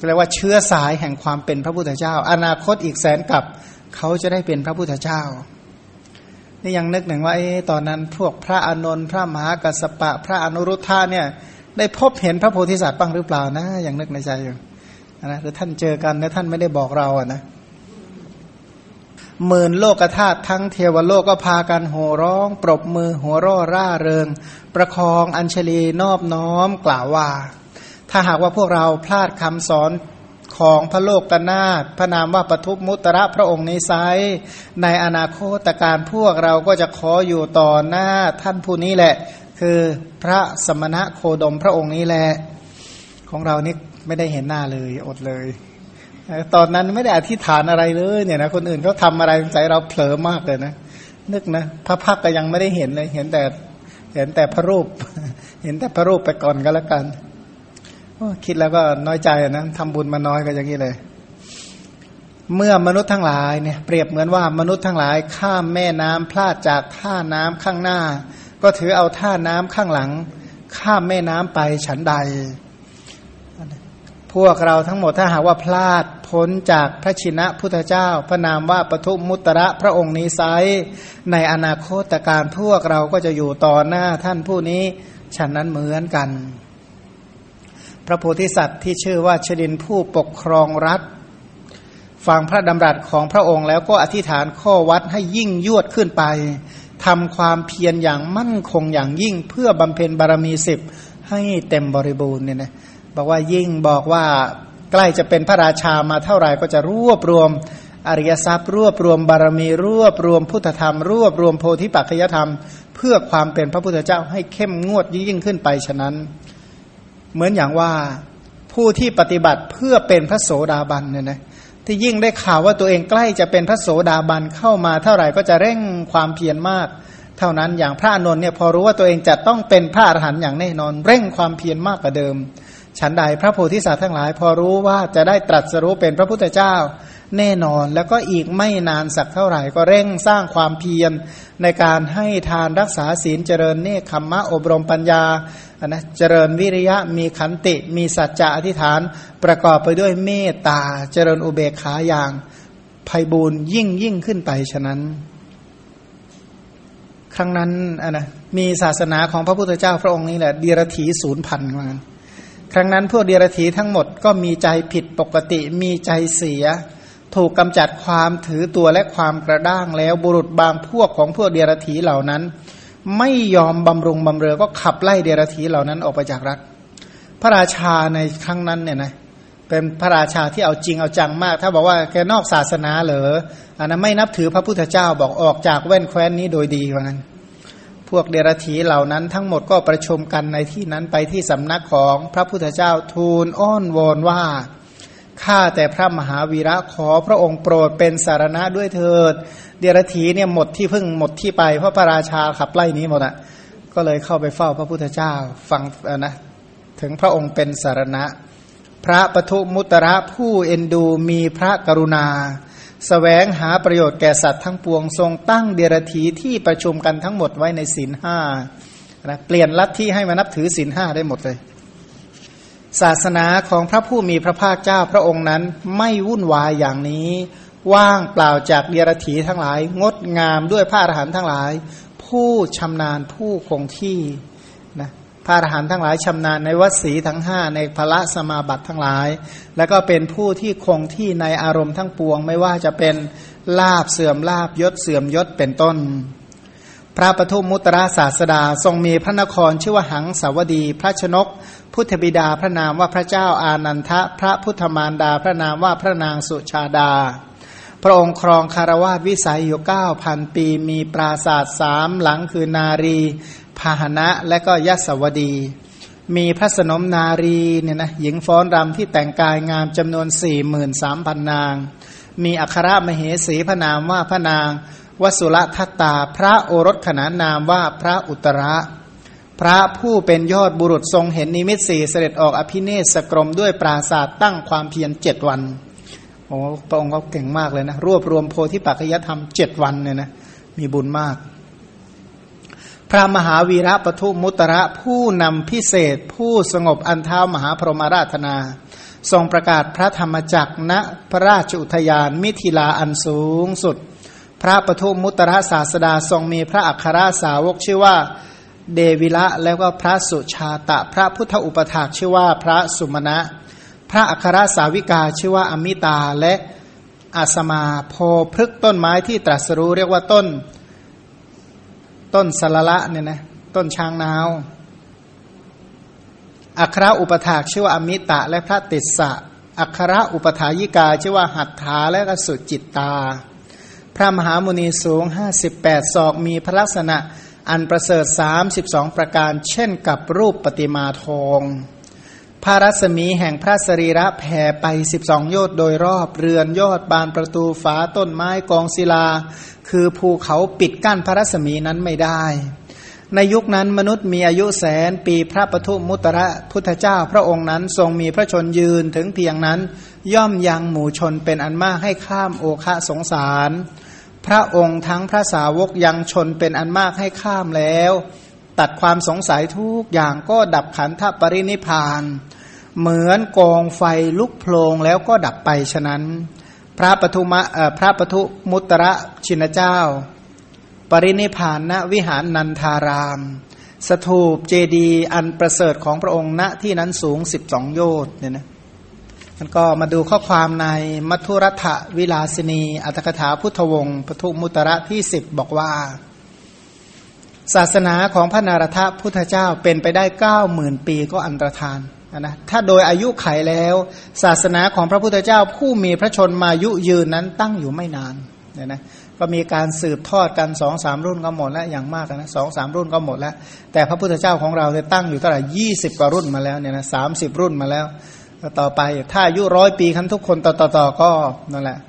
เรียกว่าเชื้อสายแห่งความเป็นพระพุทธเจ้า อนาคตอีกแสนกับเขาจะได้เป็นพระพุทธเจ้านี่ยังนึกหนึ่งว่าไอ้ตอนนั้นพวกพระอานนท์พระมหากัสปะ พระอนุรุทธาเนี่ย ได้พบเห็นพระโพธิสัตว์บ้างหรือเปล่านะยังนึกในใจอยู่ นะหรือท่านเจอกันแล้วท่านไม่ได้บอกเราอะนะหมื่นโลกธาตุทั้งเทวโลกก็พากันโห่ร้อง ปรบมือหัวร่อร่าเริง ประคองอัญชลีนอบน้อมกล่าวว่า ถ้าหากว่าพวกเราพลาดคำสอนของพระโลกกนาพระนามว่าปทุมมุตระพระองค์นี้ไซในอนาคตการพวกเราก็จะขออยู่ต่อหน้าท่านผู้นี้แหละ คือพระสมณะโคดมพระองค์นี้แหละ ของเรานี่ ไม่ได้เห็นหน้าเลย อดเลย ตอนนั้นไม่ได้อธิษฐานอะไรเลย เนี่ยนะคนอื่นเขาทาอะไรใจเราเผลอมากเลยนะนึกนะพระพักก็ยังไม่ได้เห็นเลย เห็นแต่เห็นแต่พระรูป เห็นแต่พระรูปไปก่อนก็แล้วกันคิดแล้วก็น้อยใจนะทำบุญมาน้อยก็อย่างนี้เลย เมื่อมนุษย์ทั้งหลายเนี่ยเปรียบเหมือนว่ามนุษย์ทั้งหลาย ข้ามแม่น้ำพลาดจากท่าน้ำข้างหน้า ก็ถือเอาท่าน้ำข้างหลัง ข้ามแม่น้ำไปฉันใด พวกเราทั้งหมดถ้าหากว่าพลาดพ้นจากพระชินะพุทธเจ้า พระนามว่าปทุมมุตระพระองค์นี้ไซในอนาคตการพวกเราก็จะอยู่ต่อหน้าท่านผู้นี้ฉันนั้นเหมือนกัน พระโพธิสัตว์ที่ชื่อว่าชดินผู้ปกครองรัฐฟังพระดำรัสของพระองค์แล้วก็อธิษฐานข้อวัดให้ยิ่งยวดขึ้นไปทำความเพียรอย่างมั่นคงอย่างยิ่งเพื่อบำเพ็ญบารมีสิบให้เต็มบริบูรณ์เนี่ยนะ บอกว่ายิ่งบอกว่าใกล้จะเป็นพระราชามาเท่าไหร่ก็จะรวบรวมอริยทรัพย์ รวบรวมบารมี รวบรวมพุทธธรรม รวบรวมโพธิปัจจยธรรม เพื่อความเป็นพระพุทธเจ้าให้เข้มงวดยิ่งขึ้นไปฉะนั้น เหมือนอย่างว่าผู้ที่ปฏิบัติเพื่อเป็นพระโสดาบันเนี่ยนะที่ยิ่งได้ข่าวว่าตัวเองใกล้จะเป็นพระโสดาบันเข้ามาเท่าไหร่ก็จะเร่งความเพียรมาก เท่านั้นอย่างพระอนุนเนี่ยพอรู้ว่าตัวเองจะต้องเป็นพระอรหันต์อย่างแน่นอน เร่งความเพียรมากกว่าเดิม ฉันใดพระโพธิสัตว์ทั้งหลาย พอรู้ว่าจะได้ตรัสรู้เป็นพระพุทธเจ้า แน่นอนแล้วก็อีกไม่นานสักเท่าไหร่ ก็เร่งสร้างความเพียรในการให้ทานรักษาศีลเจริญเนคขมมะอบรมปัญญานะเจริญวิริยะมีขันติ มีสัจจะอธิษฐาน ประกอบไปด้วยเมตตาเจริญอุเบกขาอย่างภัยบูนยิ่งยิ่งขึ้นไปฉะนั้น ครั้งนั้นอะนะมีศาสนาของพระพุทธเจ้าพระองค์นี้แหละเดียรถีศูนย์พันมา ครั้งนั้นพวกเดียรถีทั้งหมดก็มีใจผิดปกติมีใจเสีย ถูกกำจัดความถือตัวและความกระด้างแล้วบุรุษบางพวกของพวกเดียรถีเหล่านั้น ไม่ยอมบำรุงบำเรอก็ขับไล่เดรธีเหล่านั้นออกไปจากรัฐ พระราชาในครั้งนั้นเนี่ยนะเป็นพระราชาที่เอาจริงเอาจังมาก ถ้าบอกว่าแกนอกศาสนาเหรออันนั้นไม่นับถือพระพุทธเจ้าบอกออกจากแว่นแคว้นนี้โดยดีว่างั้น พวกเดรธีเหล่านั้นทั้งหมดก็ประชุมกันในที่นั้นไปที่สำนักของพระพุทธเจ้าทูลอ้อนวอนว่าข้าแต่พระมหาวีระขอพระองค์โปรดเป็นสารณะด้วยเถิด เดียรถีเนี่ยหมดที่พึ่งหมดที่ไป เพราะพระราชาขับไล่นี้หมดอะก็เลยเข้าไปเฝ้าพระพุทธเจ้าฟังนะถึงพระองค์เป็นสารณะ พระปทุมุตระผู้เอ็นดูมีพระกรุณา สแสวงหาประโยชน์แก่สัตว์ทั้งปวงทรงตั้งเดรธีที่ประชุมกันทั้งหมดไว้ในศีลห้านะเปลี่ยนลัทธิให้มานับถือศีลห้าได้หมดเลย ศาสนาของพระผู้มีพระภาคเจ้าพระองค์นั้นไม่วุ่นวายอย่างนี้ ว่างเปล่าจากเดียรถีทั้งหลาย งดงามด้วยพระอรหันต์ทั้งหลาย ผู้ชำนาญผู้คงที่ ระอรหันต์ทั้งหลายชำนาญในวัสีทั้งห้าในพระสมาบัติทั้งหลาย แล้วก็เป็นผู้ที่คงที่ในอารมณ์ทั้งปวง ไม่ว่าจะเป็นลาบเสื่อมลาบยศเสื่อมยศเป็นต้น พระปทุมมุตระศาสดาทรงมีพระนครชื่อว่าหังสาวดี พระชนก พุทธบิดาพระนามว่าพระเจ้าอานันทะ พระพุทธมารดาพระนามว่าพระนางสุชาดาพระองค์ครองคารวาสวิสัยอยู่เก้าพันปี มีปราศาสตร์สามหลังคือนารี พาหนะและก็ยศวดี มีพระสนมนารีเนี่ยนะหญิงฟ้อนรำที่แต่งกายงามจำนวนสี่หมื่นสามพันนาง มีอัครมเหสีพระนามว่าพระนางวสุรทัตตา พระโอรสขนานนามว่าพระอุตระพระผู้เป็นยอดบุรุษทรงเห็นนิมิตสี่เสด็จออกอภิเนศกรมด้วยปราศาสตั้งความเพียรเจ็ดวันโอ้พระองค์เขาเก่งมากเลยนะ รวบรวมโพธิปัจจยธรรมเจ็ดวันเนี่ยนะ มีบุญมาก พระมหาวีระปทุมุตระผู้นำพิเศษ ผู้สงบอันเท้ามหาพรหมาราธนา ทรงประกาศพระธรรมจักรณพระราชอุทยานมิถิลาอันสูงสุด พระปทุมุตระศาสดาทรงมีพระอัครสาวกชื่อว่าเดวิละแล้วก็พระสุชาตะ พระพุทธอุปถากชื่อว่าพระสุมาณะ พระอัครสาวิกาชื่อว่าอมิตาและอาสมาโพพฤกต้นไม้ที่ตรัสรู้เรียกว่าต้น ต้นสละละเนี่ยนะต้นช้างนาว อัคราอุปถากชื่อว่าอมิตะและพระติสสะอัคราอุปถายิกาชื่อว่าหัตถาและกสุจิตตา พระมหามุนีสูงห้าสิบแปดศอกมีพระลักษณะอันประเสริฐสามสิบองประการ เช่นกับรูปปฏิมาทอง พระรัศมีแห่งพระสรีระแผ่ไปสิบองโยชน์โดยรอบเรือนยอดบานประตูฝาต้นไม้กองศิลา คือภูเขาปิดกั้นพระรัศมีนั้นไม่ได้ ในยุคนั้นมนุษย์มีอายุแสนปีพระปทุมุตระพุทธเจ้าพระองค์นั้นทรงมีพระชนยืนถึงเพียงนั้นย่อมยังหมู่ชนเป็นอันมากให้ข้ามโอคะสงสาร พระองค์ทั้งพระสาวกยังชนเป็นอันมากให้ข้ามแล้ว ตัดความสงสัยทุกอย่างก็ดับขันธปรินิพาน เหมือนกองไฟลุกโพลงแล้วก็ดับไปฉะนั้น พระปทุมะพระปทุมุตระชินเจ้า ปรินิพานณวิหารนันทาราม สถูปเจดีอันประเสริฐของพระองค์ณที่นั้นสูงสิบสองโยชน์เนี่ยนะมันก็มาดูข้อความในมัทุรัฐวิลาสินี อัตถกถาพุทธวงศ์ปทุมุตระที่สิบบอกว่า ศาสนาของพระนารถพุทธเจ้าเป็นไปได้เก้าหมื่นปีก็อันตรธาน นะถ้าโดยอายุไขแล้ว ศาสนาของพระพุทธเจ้าผู้มีพระชนมายุยืนนั้นตั้งอยู่ไม่นานเนี่ยนะก็มีการสืบทอดกันสองสามรุ่นก็หมดแล้วอย่างมากนะสองสามรุ่นก็หมดแล้ว แต่พระพุทธเจ้าของเราเนี่ยตั้งอยู่เท่าไหร่ยี่สิบกว่ารุ่นมาแล้วเนี่ยนะสามสิบรุ่นมาแล้วต่อไปถ้าอายุร้อยปีคันทุกคนต่อต่อต่อก็นั่นแหละ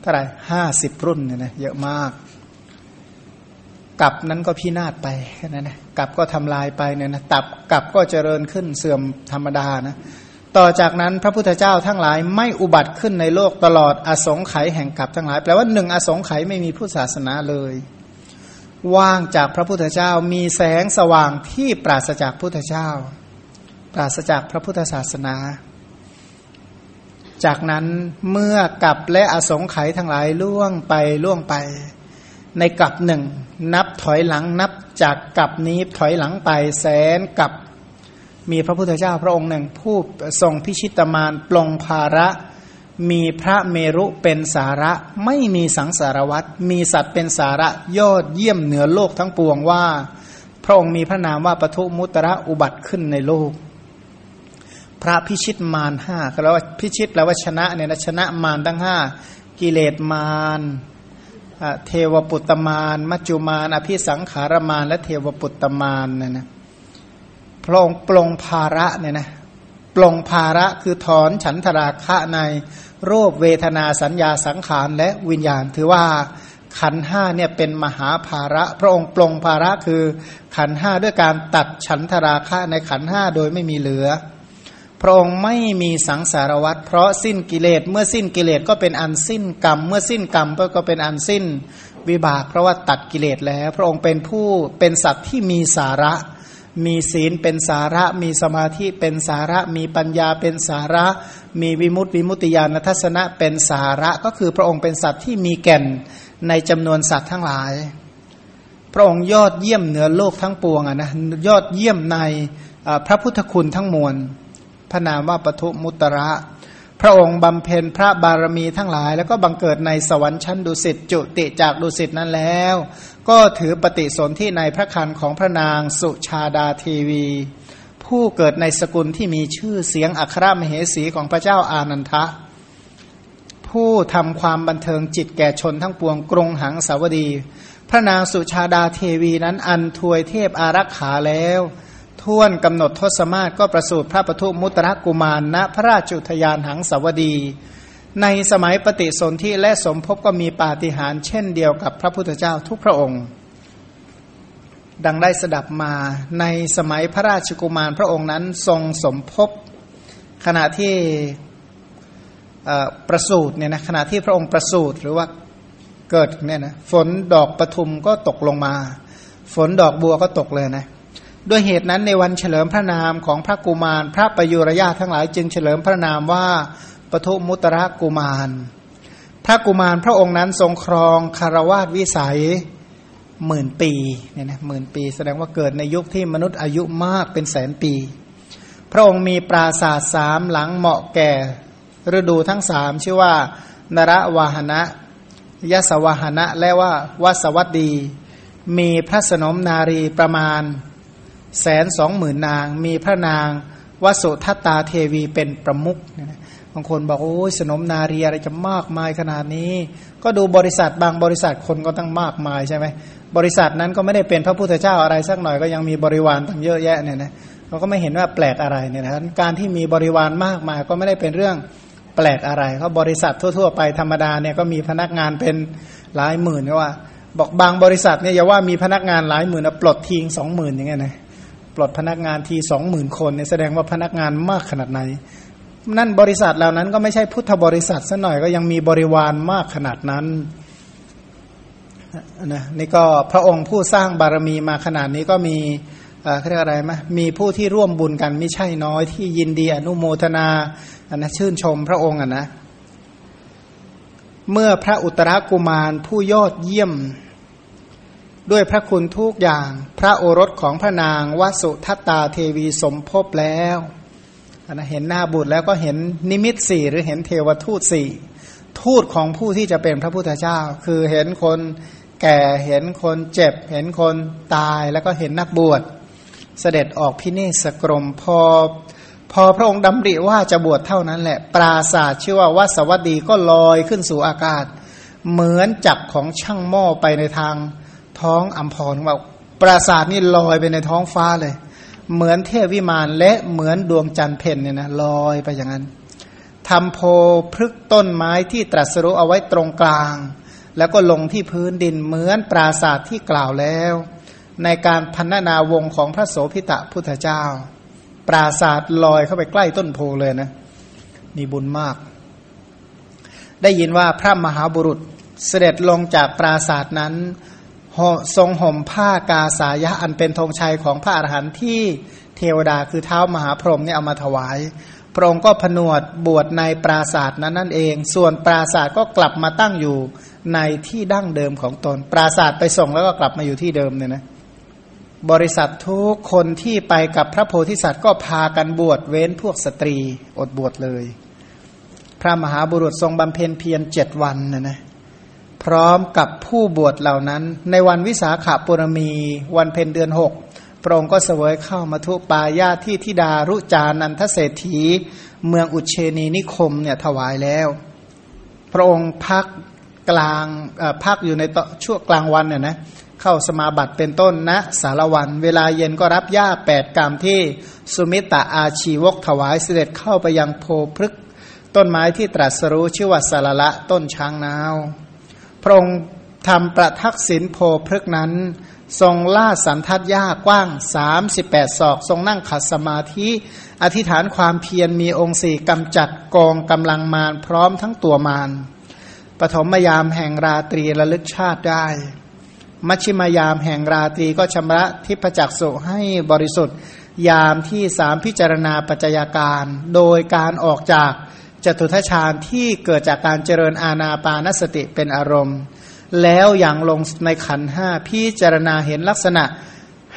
เท่าไหร่ห้าสิบรุ่นเนี่ยนะเยอะมากกับนั้นก็พินาศไปแค่นั้นนะ กับก็ทำลายไปเนี่ยนะตับกับก็เจริญขึ้นเสื่อมธรรมดานะต่อจากนั้นพระพุทธเจ้าทั้งหลายไม่อุบัติขึ้นในโลกตลอดอสงไขยแห่งกับทั้งหลายแปลว่าหนึ่งอสงไขยไม่มีผู้ศาสนาเลย ว่างจากพระพุทธเจ้ามีแสงสว่างที่ปราศจากพุทธเจ้า ปราศจากพระพุทธศาสนา จากนั้นเมื่อกับและอสงไขยทั้งหลายล่วงไปล่วงไป ในกับหนึ่งนับถอยหลังนับจากกับนี้ถอยหลังไปแสนกับมีพระพุทธเจ้าพระองค์หนึ่ง ผู้ทรงพิชิตมารปลงภาระ มีพระเมรุเป็นสาระไม่มีสังสารวัตรมีสัตว์เป็นสาระยอดเยี่ยมเหนือโลกทั้งปวงว่า พระองค์มีพระนามว่าปทุมุตระอุบัติขึ้นในโลก พระพิชิตมารห้าก็แล้วว่าพิชิตแล้วว่าชนะเนี่ยนะชนะมารทั้งห้ากิเลสมาร เทวปุตตมาน มัจจุมาน อภิสังขารมาน และเทวปุตตมานเนี่ยนะพระองค์ปลงภาระเนี่ยนะปลงภาระคือถอนฉันทราคะในรูปเวทนาสัญญาสังขารและวิญญาณ ถือว่าขันห้าเนี่ยเป็นมหาภาระ พระองค์ปลงภาระคือขันห้าด้วยการตัดฉันทราคะในขันห้าโดยไม่มีเหลือ พระองค์ไม่มีสังสารวัตรเพราะสิ้นกิเลสเมื่อสิ้นกิเลสก็เป็นอันสิ้นกรรม เมื่อสิ้นกรรมก็เป็นอันสิ้นวิบาก เพราะว่าตัดกิเลสแล้ว พระองค์เป็นผู้เป็นสัตว์ที่มีสาระ มีศีลเป็นสาระ มีสมาธิเป็นสาระ มีปัญญาเป็นสาระ มีวิมุตติวิมุตติญาณทัศนะเป็นสาระก็คือพระองค์เป็นสัตว์ที่มีแก่นในจำนวนสัตว์ทั้งหลาย พระองค์ยอดเยี่ยมเหนือโลกทั้งปวงอะนะยอดเยี่ยมในพระพุทธคุณทั้งมวล พระนามว่าปทุมุตระ พระองค์บำเพ็ญพระบารมีทั้งหลาย แล้วก็บังเกิดในสวรรค์ชั้นดุสิตจุติจากดุสิตนั้นแล้ว ก็ถือปฏิสนธิในพระคันของพระนางสุชาดาเทวี ผู้เกิดในสกุลที่มีชื่อเสียงอัครมเหสีของพระเจ้าอานันทะ ผู้ทำความบันเทิงจิตแก่ชนทั้งปวงกรงหังสาวดี พระนางสุชาดาเทวีนั้นอันทวยเทพอารักขาแล้ว ท่วนกำหนดทศมาศก็ประสูติพระปทุมุตระกุมารณพระราชุทยานหังสวดี ในสมัยปฏิสนธิและสมภพก็มีปาฏิหาริย์เช่นเดียวกับพระพุทธเจ้าทุกพระองค์ ดังได้สดับมาในสมัยพระราชกุมารพระองค์นั้นทรงสมภพขณะที่ประสูตรเนี่ยนะขณะที่พระองค์ประสูตรหรือว่าเกิดเนี่ยนะฝนดอกปทุมก็ตกลงมา ฝนดอกบัวก็ตกเลยนะ ด้วยเหตุนั้นในวันเฉลิมพระนามของพระกุมาร พระประยุรญาทั้งหลายจึงเฉลิมพระนามว่าปทุมุตระกุมาร พระกุมารพระองค์นั้นทรงครองคารวาสวิสัยหมื่นปีเนี่ยนะหมื่นปี แสดงว่าเกิดในยุคที่มนุษย์อายุมากเป็นแสนปี พระองค์มีปราศาสตร์สามหลังเหมาะแก่ ฤดูทั้งสามชื่อว่า นรวาหนะยสวาหนะและว่าวสวัตดี มีพระสนมนารีประมาณ แสนสองหมื่นนาง มีพระนางวสุทัตตาเทวีเป็นประมุขเนี่ยนะบางคนบอกโอ้ยสนมนาเรียอะไรจะมากมายขนาดนี้ ก็ดูบริษัทบางบริษัทคนก็ตั้งมากมายใช่ไหมบริษัทนั้นก็ไม่ได้เป็นพระพุทธเจ้าอะไรสักหน่อยก็ยังมีบริวารตั้งเยอะแยะเนี่ยนะเราก็ไม่เห็นว่าแปลกอะไรเนี่ยนะการที่มีบริวารมากมายก็ไม่ได้เป็นเรื่องแปลกอะไรเขาบริษัททั่ว ๆ ไปธรรมดาเนี่ยก็มีพนักงานเป็นหลายหมื่นก็ว่า บอกบางบริษัทเนี่ยอย่าว่ามีพนักงานหลายหมื่นปลดทิ้งสองหมื่นอย่างเงี้ยนะ ปลดพนักงานทีสองหมื่นคนเนี่ยแสดงว่าพนักงานมากขนาดไหน นั่นบริษัทเหล่านั้นก็ไม่ใช่พุทธบริษัทซะหน่อยก็ยังมีบริวารมากขนาดนั้นนะนี่ก็พระองค์ผู้สร้างบารมีมาขนาดนี้ก็มีเขาเรียกอะไรไหมมีผู้ที่ร่วมบุญกันไม่ใช่น้อยที่ยินดีอนุโมทนาอันนะชื่นชมพระองค์อะนะ เมื่อพระอุตรากุมารผู้ยอดเยี่ยม ด้วยพระคุณทุกอย่าง พระโอรสของพระนางวสุทัตตาเทวีสมภพแล้วนะเห็นหน้าบุตรแล้วก็เห็นนิมิตสี่หรือเห็นเทวทูตสี่ทูตของผู้ที่จะเป็นพระพุทธเจ้า คือเห็นคนแก่เห็นคนเจ็บ เห็นคนตายแล้วก็เห็นนักบวช เสด็จออกพินิสกรมพอพอพระองค์ดำริว่าจะบวชเท่านั้นแหละ ปราศาสตร์ชื่อว่าวัสวัสดีก็ลอยขึ้นสู่อากาศ เหมือนจับของช่างหม้อไปในทาง ท้องอัมพรว่าปราศาสตร์นี่ลอยไปในท้องฟ้าเลย เหมือนเทพวิมานและเหมือนดวงจันทร์เพนเนี่ยนะลอยไปอย่างนั้นทำโพพฤกต้นไม้ที่ตรัสรู้เอาไว้ตรงกลาง แล้วก็ลงที่พื้นดินเหมือนปราศาสตร์ที่กล่าวแล้ว ในการพันนาวงของพระโสพิตะพุทธเจ้า ปราศาสตร์ลอยเข้าไปใกล้ต้นโพเลยนะมีบุญมาก ได้ยินว่าพระมหาบุรุษเสด็จลงจากปราศาสตร์นั้น ทรงห่มผ้ากาสายะอันเป็นธงชัยของพระอรหันต์ที่เทวดาคือเท้ามหาพรหมเนี่ยเอามาถวาย พระองค์ก็ผนวดบวชในปราศาสตร์นั้นนั่นเอง ส่วนปราศาสตร์ก็กลับมาตั้งอยู่ในที่ดั้งเดิมของตน ปราศาสตร์ไปส่งแล้วก็กลับมาอยู่ที่เดิมเนี่ยนะบริษัททุกคนที่ไปกับพระโพธิสัตว์ก็พากันบวชเว้นพวกสตรีอดบวชเลย พระมหาบุรุษทรงบำเพ็ญเพียรเจ็ดวันนะนะ พร้อมกับผู้บวชเหล่านั้น ในวันวิสาขาปุรมี วันเพ็ญเดือนหกพระองค์ก็เสวยเข้ามาทุปายาที่ทิดารุจานันทเศรษฐี เมืองอุเชนีนิคมเนี่ยถวายแล้ว พระองค์พักกลางพักอยู่ในช่วงกลางวันเนี่ยนะเข้าสมาบัติเป็นต้นนะสารวัน เวลาเย็นก็รับญ้าแปดกรรมที่สุมิตะอาชีวกถวายเสด็จเข้าไปยังโพพฤกต้นไม้ที่ตรัสรู้ชื่อว่าสารละต้นช้างนาว ระองค์ทำประทักษิณโพพฤกนั้น ทรงล่าสันทัดยากว้าง 38 ศอก ทรงนั่งขัดสมาธิ อธิษฐานความเพียรมีองค์สี่กำจัดกองกำลังมารพร้อมทั้งตัวมารปฐมยามแห่งราตรีระลึกชาติได้ มัชชิมยามแห่งราตรีก็ชำระทิพจักสุให้บริสุทธิ์ ยามที่สามพิจารณาปัจจัยการ โดยการออกจาก จตุทชาญที่เกิดจากการเจริญอาณาปานสติเป็นอารมณ์ แล้วอย่างลงในขันห้าพิจารณาเห็นลักษณะ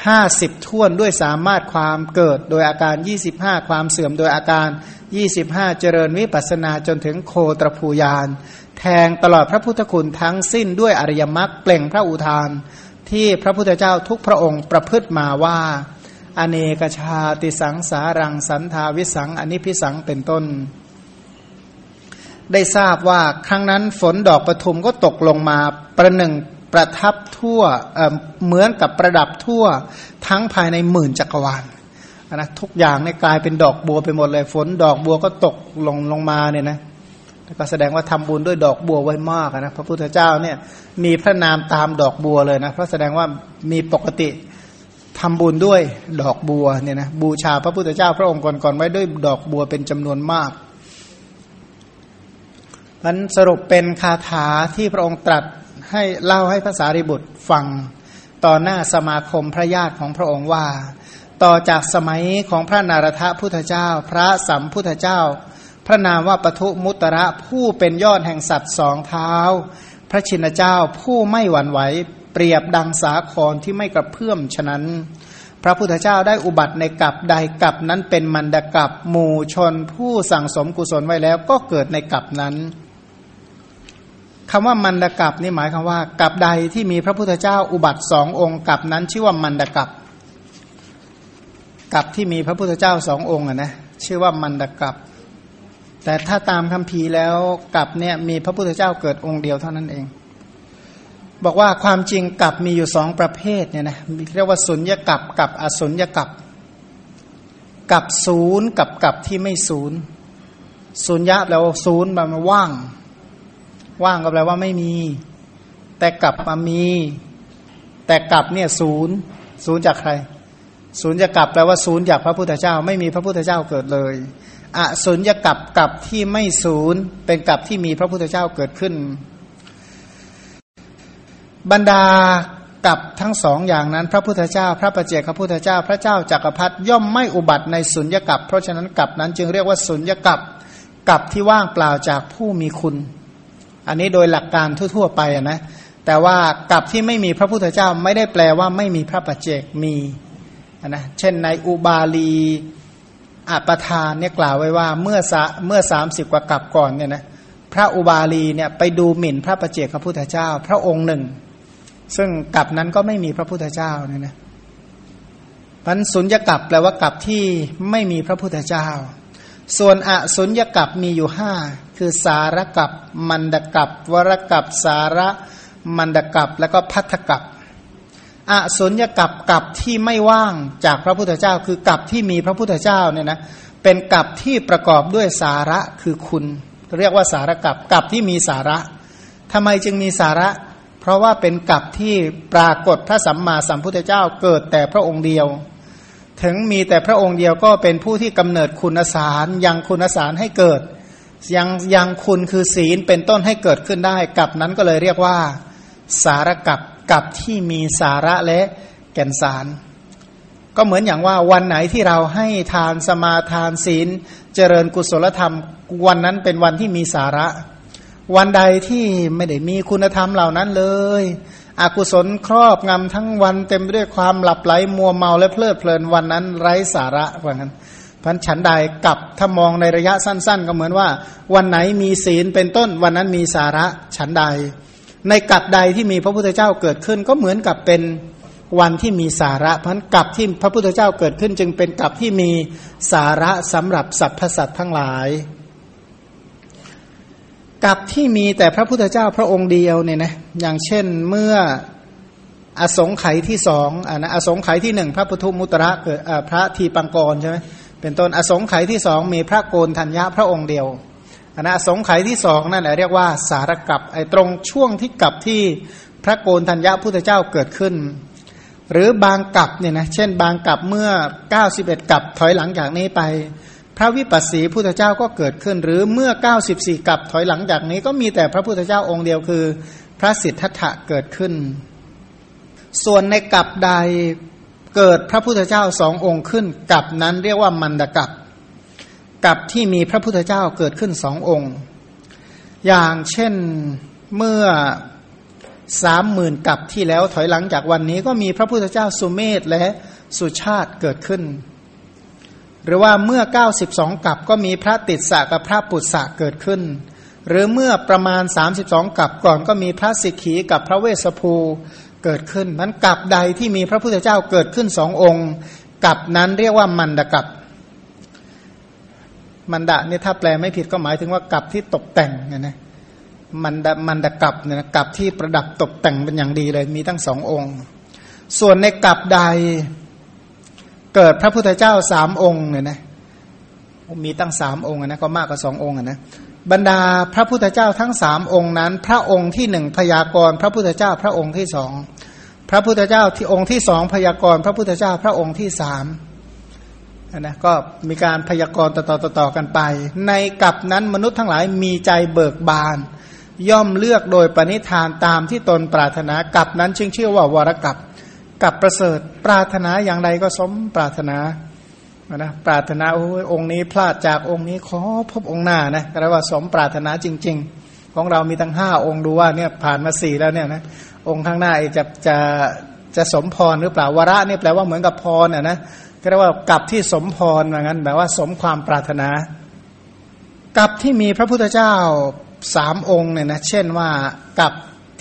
ห้าสิบท่วนด้วยสามารถความเกิดโดยอาการ25ความเสื่อมโดยอาการ25เจริญวิปัสนาจนถึงโคตรภูยาน แทงตลอดพระพุทธคุณทั้งสิ้นด้วยอริยมรรคเปล่งพระอุทาน ที่พระพุทธเจ้าทุกพระองค์ประพฤติมาว่า อเนกชาติสังสารังสันทาวิสังอนิพิสังเป็นต้น ได้ทราบว่าครั้งนั้นฝนดอกปทุมก็ตกลงมาประหนึ่งประทับทั่วเเหมือนกับประดับทั่วทั้งภายในหมื่นจักรวาลนะทุกอย่างเนี่ยกลายเป็นดอกบัวไปหมดเลย ฝนดอกบัวก็ตกลงลงมาเนี่ยนะก็แสดงว่าทำบุญด้วยดอกบัวไว้มากนะพระพุทธเจ้าเนี่ยมีพระนามตามดอกบัวเลยนะเพราะแสดงว่ามีปกติทำบุญด้วยดอกบัวเนี่ยนะบูชาพระพุทธเจ้าพระองค์ก่อนๆไว้ด้วยดอกบัวเป็นจำนวนมาก มันสรุปเป็นคาถาที่พระองค์ตรัสให้เล่าให้ภาษาริบุตรฟังต่อหน้าสมาคมพระญาติของพระองค์ว่า ต่อจากสมัยของพระนารถพุทธเจ้า พระสัมพุทธเจ้า พระนามว่าปทุมุตระผู้เป็นยอดแห่งสัตว์สองเท้า พระชินเจ้าผู้ไม่หวั่นไหวเปรียบดังสาครที่ไม่กระเพื่อมฉะนั้น พระพุทธเจ้าได้อุบัติในกับใดกับนั้นเป็นมันดกับหมู่ชนผู้สั่งสมกุศลไว้แล้วก็เกิดในกับนั้น คำว่ามันดกับนี่หมายคำว่ากับใดที่มีพระพุทธเจ้าอุบัติสององค์กับนั้นชื่อว่ามันดกับกับที่มีพระพุทธเจ้าสององค์อะนะชื่อว่ามันดกับ แต่ถ้าตามคำพีแล้วกับเนี่ยมีพระพุทธเจ้าเกิดองค์เดียวเท่านั้นเอง บอกว่าความจริงกับมีอยู่สองประเภทเนี่ยนะเรียกว่าสุญญกับกับอสุญญกับกับศูนย์กับกับที่ไม่ศูนย์สุญญะแล้วศูนย์มันว่าง ว่างก็แปลว่าไม่มี แต่กลับมามี แต่กลับเนี่ยศูนย์ศูนย์จากใคร ศูนย์จะกลับแปลว่าศูนย์จากพระพุทธเจ้า ไม่มีพระพุทธเจ้าเกิดเลยอศูนย์จะกลับกลับที่ไม่ศูนย์เป็นกลับที่มีพระพุทธเจ้าเกิดขึ้น บรรดากับทั้งสองอย่างนั้น พระพุทธเจ้า พระประเจกพระพุทธเจ้า พระเจ้าจักรพรรดิย่อมไม่อุบัติในสุญญกับเพราะฉะนั้นกับนั้นจึงเรียกว่าสุญญกับกับที่ว่างเปล่าจากผู้มีคุณ อันนี้โดยหลักการทั่ว ๆ ไปนะแต่ว่ากับที่ไม่มีพระพุทธเจ้าไม่ได้แปลว่าไม่มีพระปัจเจกมีนะเช่นในอุบาลีอัปทานเนี่ยกล่าวไว้ว่าเมื่อเมื่อสามสิบกว่ากับก่อนเนี่ยนะพระอุบาลีเนี่ยไปดูหมิ่นพระปัจเจกพระพุทธเจ้า พระองค์หนึ่ง ซึ่งกับนั้นก็ไม่มีพระพุทธเจ้าเนี่ยนะพันสุญญกับแปลว่ากับที่ไม่มีพระพุทธเจ้า ส่วนอสุญญกับมีอยู่ห้า คือสารกับมันดกับวรกับสาระมันดกับแล้วก็พัทธกับอสุญญกับกับที่ไม่ว่างจากพระพุทธเจ้า คือกับที่มีพระพุทธเจ้าเนี่ยนะเป็นกับที่ประกอบด้วยสาระคือคุณ เรียกว่าสารกับกับที่มีสาระทำไมจึงมีสาระ เพราะว่าเป็นกับที่ปรากฏพระสัมมาสัมพุทธเจ้าเกิดแต่พระองค์เดียว ถึงมีแต่พระองค์เดียวก็เป็นผู้ที่กำเนิดคุณสารยังคุณสารให้เกิด ยังยังคุณคือศีลเป็นต้นให้เกิดขึ้นได้กับนั้นก็เลยเรียกว่า สารกับกับที่มีสาระและแก่นสาร ก็เหมือนอย่างว่าวันไหนที่เราให้ทานสมาทานศีล เจริญกุศลธรรม วันนั้นเป็นวันที่มีสาระ วันใดที่ไม่ได้มีคุณธรรมเหล่านั้นเลยอกุศลครอบงำทั้งวันเต็มไปด้วยความหลับไหลมัวเมาและเพลิดเพลินวันนั้นไร้สาระว่างั้น พันฉันใดกับถ้ามองในระยะสั้น ๆ ก็เหมือนว่า วันไหนมีศีลเป็นต้น วันนั้นมีสาระฉันใด ในกับใดที่มีพระพุทธเจ้าเกิดขึ้น ก็เหมือนกับเป็นวันที่มีสาระเพราะกับที่พระพุทธเจ้าเกิดขึ้น จึงเป็นกับที่มีสาระสำหรับสรรพสัตว์ทั้งหลายกับที่มีแต่พระพุทธเจ้าพระองค์เดียวเนี่ยนะอย่างเช่นเมื่ออสงไขยที่สองอ่านะอสงไขยที่หนึ่งพระพุทธมุตระเกิดพระทีปังกรใช่ไหม เป็นต้นอสงไขยที่สองมีพระโกนธัญญาพระองค์เดียวอันนะสงไขยที่สองนั่นแหละเรียกว่าสารกับไอ้ตรงช่วงที่กับที่พระโกนธัญญาพุทธเจ้าเกิดขึ้น หรือบางกับเนี่ยนะเช่น บางกับเมื่อ 91 กับถอยหลังจากนี้ไป พระวิปัสสีพุทธเจ้าก็เกิดขึ้น หรือเมื่อ 94 กับถอยหลังจากนี้ก็มีแต่พระพุทธเจ้าองค์เดียวคือ พระสิทธัตถะเกิดขึ้น ส่วนในกับใด เกิดพระพุทธเจ้าสององค์ขึ้นกับนั้นเรียกว่ามันดกับกับที่มีพระพุทธเจ้าเกิดขึ้นสององค์ อย่างเช่นเมื่อสามหมื่นกับที่แล้วถอยหลังจากวันนี้ก็มีพระพุทธเจ้าสุเมธและสุชาติเกิดขึ้น หรือว่าเมื่อ 92 กับก็มีพระติดสะกับพระปุตสะเกิดขึ้น หรือเมื่อประมาณ 32 กับก่อนก็มีพระสิกขีกับพระเวสสภู เกิดขึ้นนั้นกับใดที่มีพระพุทธเจ้าเกิดขึ้นสององค์กับนั้นเรียกว่ามันดกับมันดะเนี่ยถ้าแปลไม่ผิดก็หมายถึงว่ากับที่ตกแต่งเนี่ยนะมันดะมันดะกับเนี่ยกับที่ประดับตกแต่งเป็นอย่างดีเลยมีทั้งสององค์ ส่วนในกับใดเกิดพระพุทธเจ้าสามองค์เนี่ยนะมีตั้งสามองค์นะก็มากกว่าสององค์นะ บรรดาพระพุทธเจ้าทั้งสามองค์นั้น พระองค์ที่หนึ่งพยากรณ์พระพุทธเจ้าพระองค์ที่สองพระพุทธเจ้าที่องค์ที่สองพยากรณ์พระพุทธเจ้าพระองค์ที่สามนะก็มีการพยากรณ์ต่อๆต่อกันไป ในกับนั้นมนุษย์ทั้งหลายมีใจเบิกบาน ย่อมเลือกโดยปณิธานตามที่ตนปรารถนากับนั้นชื่อชื่อว่าวรกับกับประเสริฐปรารถนาอย่างใดก็สมปรารถนา นะปรารถนาโอ้ยองค์นี้พลาดจากองค์นี้ขอพบองค์หน้านะก็เรียกว่าสมปรารถนาจริง ๆ ของเรามีทั้งห้าองค์ดูว่าเนี่ยผ่านมาสี่แล้วเนี่ยนะองค์ข้างหน้าจะจะจะสมพรหรือเปล่าวระนี่แปลว่าเหมือนกับพรอะนะก็เรียกว่ากับที่สมพรเหมือนกันแบบว่าสมความปรารถนา กับที่มีพระพุทธเจ้าสามองค์เนี่ยนะเช่นว่ากับ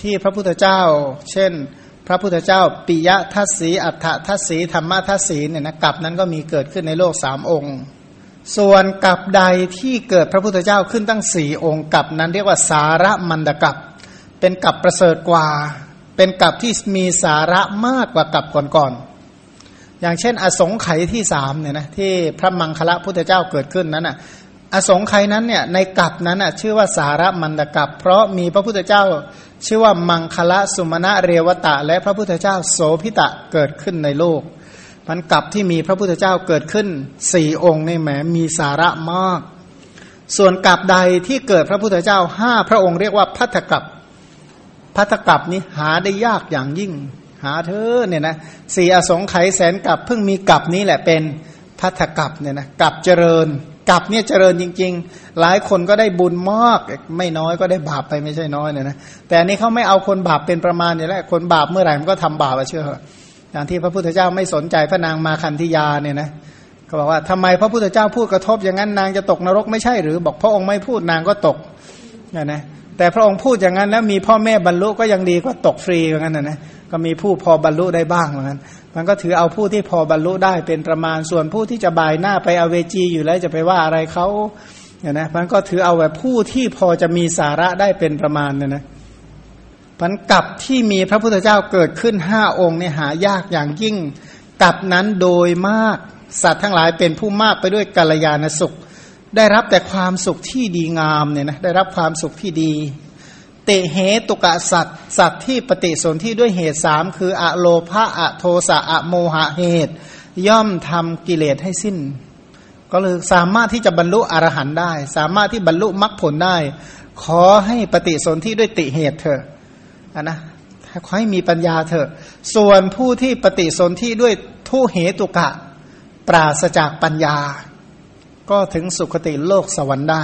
ที่พระพุทธเจ้า เช่น พระพุทธเจ้าปิยะทัศสีอัฏฐทัศสีธรรมทัศสีเนี่ยนะกับนั้นก็มีเกิดขึ้นในโลกสามองค์ ส่วนกับใดที่เกิดพระพุทธเจ้าขึ้นตั้งสี่องค์กับนั้นเรียกว่าสาระมันดกับ เป็นกับประเสริฐกว่า เป็นกับที่มีสาระมากกว่ากับก่อนๆอย่างเช่น อสงไขยที่สามเนี่ยนะที่พระมังคละพุทธเจ้าเกิดขึ้นนั้นอะ อสงไขยนั้นเนี่ยในกับนั้นอะชื่อว่าสารมันดกับ เพราะมีพระพุทธเจ้า ชื่อว่ามังคละสุมาณะเรวตะ และพระพุทธเจ้าโสพิตะเกิดขึ้นในโลก มันกับที่มีพระพุทธเจ้าเกิดขึ้นสี่องค์ในแหมมีสาระมาก ส่วนกับใดที่เกิดพระพุทธเจ้าห้าพระองค์เรียกว่าพัทธกับพัทธกับนี้หาได้ยากอย่างยิ่ง หาเธอเนี่ยนะสี่อสงไขยแสนกับเพิ่งมีกับนี้แหละเป็นพัทธกับเนี่ยนะกับเจริญ กับเนี่ยเจริญจริง ๆ หลายคนก็ได้บุญมากไม่น้อยก็ได้บาปไปไม่ใช่น้อยเนี่ยนะแต่อันนี้เขาไม่เอาคนบาปเป็นประมาณนี่แหละคนบาปเมื่อไหร่มันก็ทำบาปเชื่ออย่างที่พระพุทธเจ้าไม่สนใจพระนางมาคันธิยาเนี่ยนะเขาบอกว่าทำไมพระพุทธเจ้าพูดกระทบอย่างนั้นนางจะตกนรกไม่ใช่หรือ บอกพระองค์ไม่พูดนางก็ตกเนี่ยนะแต่พระองค์พูดอย่างนั้นแล้วมีพ่อแม่บรรลุก็ยังดีกว่าตกฟรีอย่างนั้นนะนะก็มีผู้พอบรรลุได้บ้างเหมือนกัน มันก็ถือเอาผู้ที่พอบรรลุได้เป็นประมาณส่วนผู้ที่จะบายหน้าไปอเวจีอยู่แล้วจะไปว่าอะไรเขาเนี่ยนะมันก็ถือเอาแบบผู้ที่พอจะมีสาระได้เป็นประมาณเนี่ยนะพันกับที่มีพระพุทธเจ้าเกิดขึ้นห้าองค์เนี่ยหายากอย่างยิ่งกับนั้นโดยมากสัตว์ทั้งหลายเป็นผู้มากไปด้วยกัลยาณสุข ได้รับแต่ความสุขที่ดีงามเนี่ยนะได้รับความสุขที่ดี ติเหตุกะสัตว์สัตว์ที่ปฏิสนธิด้วยเหตุสามคืออะโลภะอะโทสะอะโมหะเหตุ ย่อมทำกิเลสให้สิ้น ก็เลยสามารถที่จะบรรลุอรหันต์ได้ สามารถที่บรรลุมรรคผลได้ ขอให้ปฏิสนธิด้วยติเหตุเถอะนนะขอให้มีปัญญาเถอะ ส่วนผู้ที่ปฏิสนธิด้วยทุเหตุกะ ปราศจากปัญญา ก็ถึงสุคติโลกสวรรค์ได้